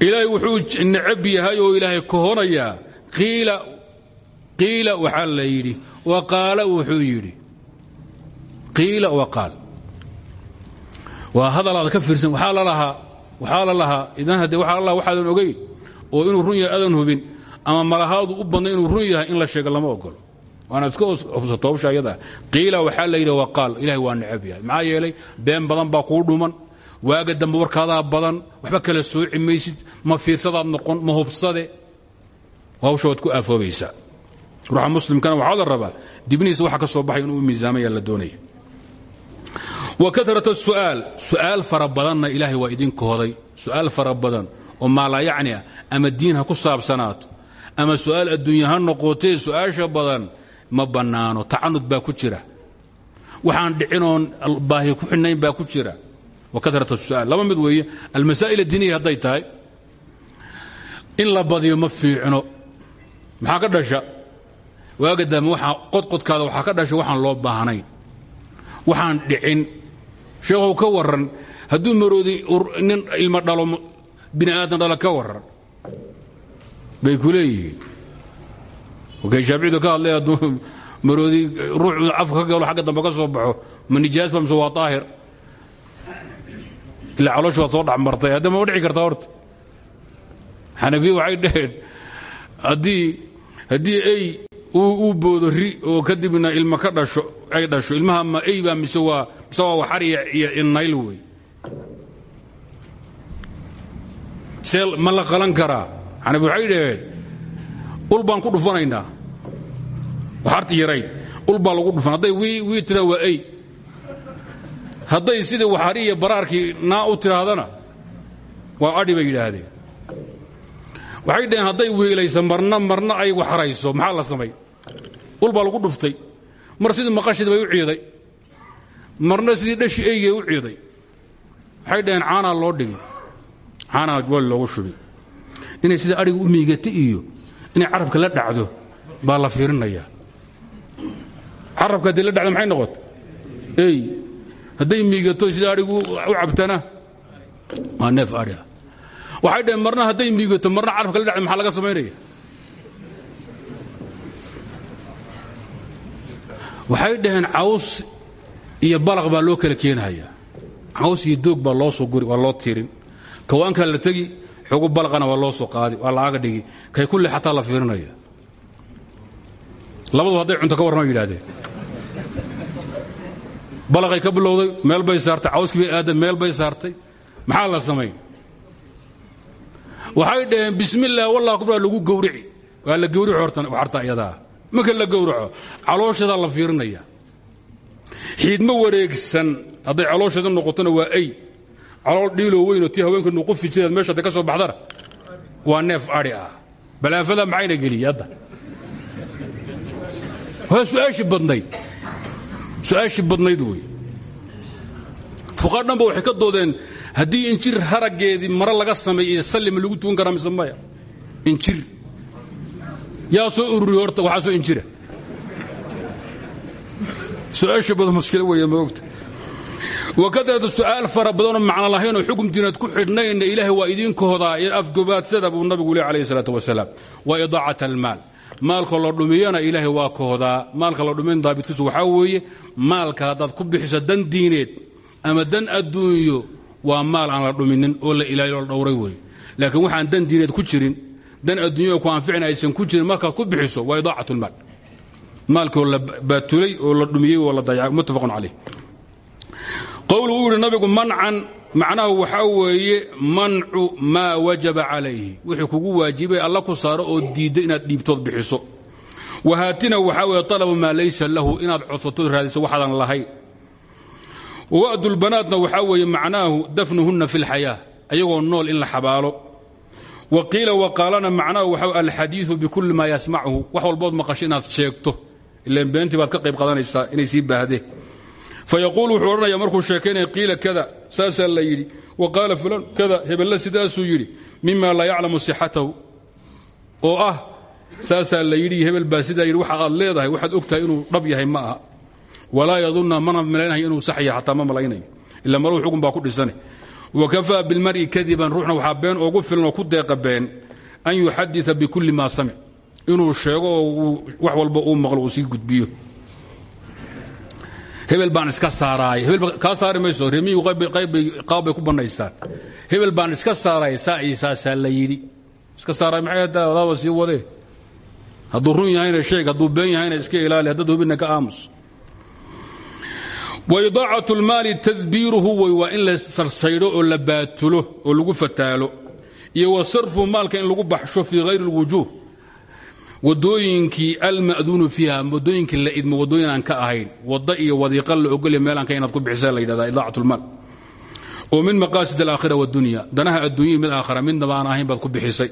Ilaahay wuxuu necab yahay oo ilaahay kohonayaa qiila waxaa la yidhi wa qaala wuxuu yidhi qiila wa qaal. Waa hadalaada ka fiirsan waxaa lalahaa waxaa la lahaa idan haddee waxaa lalahaa waxaadan ogayn oo inuu run yahay adan hubin ama malahaadu u badnay inuu run yahay in la sheego lama ogolo waana iska hubsato hawsha ayada. Qiila waxaa la yidhi wa qaal ilahay waa necab yahay. Maxaa yeelay been badan baa kuu dhuman waaga dambe warkaadaa badan waxba kala sooci maysid ma fiirsadaad noqon ma hubsade hawsha waad ku aafoobaysaa ruuxa muslimkana waxaa la rabaa dibnihiisa waxa ka soo baxay inuu miisaamaya la doonaya. Wa karat su'aal su'aal fara badanna ilaahay waa idin kohday su'aal fara badan oo maalayacni ah ama diin ha ku saabsanaato ama su'aal adduunya ha noqotee su'aasha badan ma bannaano tacanud baa ku jira. Waxaan dhicinoon baahi ku xidhnayn baa ku jira. Wa karat su'aal laba mid weeye almasaa'il addiiniya hadday tahay in la badiyo ma fiicno maxaa ka dhasha? Waaga daame waaa qodqodkaada waxaa ka dhasha waxaan loo baahnayn. Waxaan dhicin. Sheekhow ka warran. Hadduu maroodi nin ilmo dhalo bini aadan dhalo ka warran. Bay ku leeyihiin. Wakay shaaficidu ka hadlay hadduu maroodi ruux afka ka galo xagga dambe ka soo baxo ma nijaasba mise waa daahir ilaa caloosh waad soo dhex martay. Hadda ma dhici kartaa horta? Xanafiya waxay dhaheen haddii haddii ey uu boodo ri oo kadibna ilma ka dhasho ay dhasho ilmaha ma eyba mise waa mise waa waxar iyo innayl wey. See ma la qalan karaa. Xanafi waxay dhaheen ul baan ku dhufanaynaa. Waxarti yarayd ul baa lagu dhufan hadday wii tiraa waa ey hadday sidii waxari iyo baraarkii naa u tidhaahdana waa adhi bay yidhaahdeen waxay dhaheen hadday wiilaysa marna marna ay waxrayso maxaa la samay? Ul baa lagu dhuftay. Mar sidii maqashid bay u ciiday. Marna sidii dhashi eygay u ciiday. Waxay dhaheen caanaa loo dhigi caanaa gool loogu shubi. Inay sida adhiga u miigata iyo inay carabka la dhacdo baa la fiirinayaa carabka haddii la dhacdo maxay noqota ey hadday miigato sida adhigu u cabtana waa neef adhi waxay dhaheen marna hadday miigato marna carabka la dhacdo maxaa laga samaynaya waxay dhaheen caws iyo balaq baa loo kala keenhayaa caws iyo doog baa loo soo guri waa loo tiirin. Kawaankaa la tegi xogu balaqana waa loo soo qaadi waa laaga dhigi. Kay kulle xataa la fiirinaya. Labadu hadday cunto ka warrama yidhahdeen balaqay ka bilowday meel bay saartay cawskii bay aadan meel bay saartay. Maxaa la samayn waxay dhaheen bismillaah wallah kubraa lagu gowrici. Waa la gowrici waxarta iyadaa. Marka la gowraco calooshadaa la fiirinaya. Xiidmo wareegsan. Hadday caloosheeda noqotona waa ay. Calool dhiiloo weynoo tii haweenka nuqufi jireed meesha ka soo baxdana waa neef adhi ah. Balaafada maxayna geliyey hadda waa su'aashii badnayd. Su'aashii badnayd wey. Fuqaa dhanba waxay haddii injir haraggeedii mare laga sameeyey sallima lagu tukan karaa mise injir yaa soo ururiy horta waxaa soo injira su'aasha muskilo weeye maogta wakadratu su'aal fara badanoo macno lahaynoo xukum diinaad ku xidhnayna ilaahay waa idinka hodaa afgobaadsada buu nabigu leh alayh salaatu wasalaam wa idaacat almaal. Maalka la dhumiyana ilaahay waa ka hodaa. Maalka la dhumin daabitkiisu waxaa weeye maalka haddaad ku bixiso dan diineed ama dan adduunyo waa maal aan la dhuminin oo la ilaaliyo la dhowray wey laakiin waxaan dan diineed ku jirin. Dan adduunya ku anficin aysan ku jirin markaad ku bixiso waa idaacat lmaal maalkoo la baatulay oo la dhumiyey oo la dayacay muttafaqun calayh. Qowlu uu nabigu mancan macnahu waxaa weeye mancu maa wajaba calayhi. Wixii kugu waajibay alla ku saaro oo diidda inaad dhiibtood bixiso. Wahaatina waxaa weeye talabu maa laysa lahu inaad codsatood raadiso waxaadan lahayn wa'dulbanaatna waxaa weeye macnaahu dafnuhunna fi lxayaa ayagoo nool in la xabaalo wa qiila waqaalana macnaahu waxa alxadiiu bikulli maa yasmachu wax walbood maqasho inaad sheegto ilan beentii baad ka qayb qadanaysaa inay sii baahdeen fayaquul wuxuu odhanaya markuu sheekaynaya qiila kada saasaa la yidhi wa qaala fulan kada hebella sidaasuu yidhi mima laa yaclamu sixatahu oo ah saasaa la yidhi hebel baa sidaa yidhi waxa aad leedahay waxaad og inuu dhab yahay ma aha walaa yadunna mana malaynayo inuu sax yahay xataa ma malaynayo. Ila maluhu xugun baa ku dhisane. Wakafaa bilmari kadiban ruuxna waxaa been oogu filan oo ku deeqa been an yuxadita bikulli maa samic. Inuu sheego oo wax walba uu maqlo uu sii gudbiyo. Hebel baan iska saaraay hebel kaa saari mayso. Remiyu qaab bay ku bannaystaan hebel baan iska saaraay saa iyo saasaa la yidhi. Iska saaraay maxay haddaa wadaaba sii wadee? Hadduu run yahayna waidaacat lmaali tadbiiruhu wey waa in la sarsaydho oo la baatulo oo lagu fataalo iyo wa sarfu maalka in lagu baxsho fii hayri اlwujuuh wadooyinkii alma'duunu fiiha wadooyinkii la idmo wadooyin aan ka ahayn wadda iyo wadiiqa la ogolya meelaan ka inaad ku bixisa la yidhahda idaacat lmaal oo min maqaasid alaakhira wadunya danaha adduunyai mid aakhira midnaba aan ahayn baad ku bixisay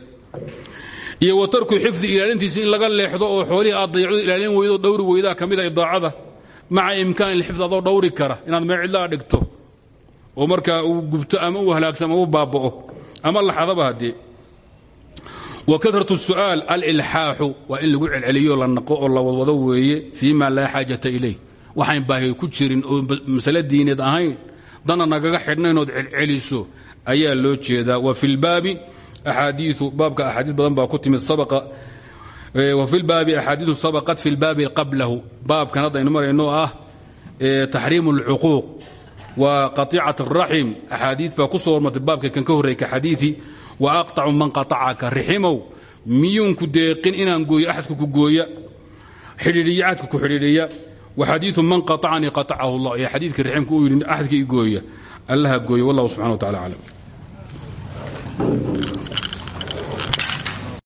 iyo wa tarku xifdi ilaalintiisa in laga maca imkaan lxifd adoo dhowri kara inaad meel cidlaa dhigto oo markaa uu gubto ama uu halaagsamo u baaba'o ama laxadaba haddee wa karatu su'aal alilxaaxu waa in lagu celceliyo la naqo oo la wadwado weeye fii ma laa xaajata ilayh. Waxayn baahi ku jirin oo masale diineed ahayn dana nagaga xidhnayn ood celceliso ayaa loo jeedaa. Wa fi lbaabi axaadiiu baabka axaadiis badan baa ku timid wa fi lbaabi axaadiiu sabaqat fi lbaabi qablahu baabkan hadda aynu marayno ah taxriimu اlcuquuq wa qaطicat الraxim axaadii baa ku soo hormartay baabka kan ka horreey ka xadiii wa aqطacu man qaطacaka riximow miyuunku deeqin inaan gooyo axadka ku gooya xidhiidhiya axadka ku xidhiidhiya wa xadiiu man qaطacanii qaطacahu اllah ee xadiidka riximka uu yidhi axadka i gooya allaha gooya wallah subxana wa tacala aclam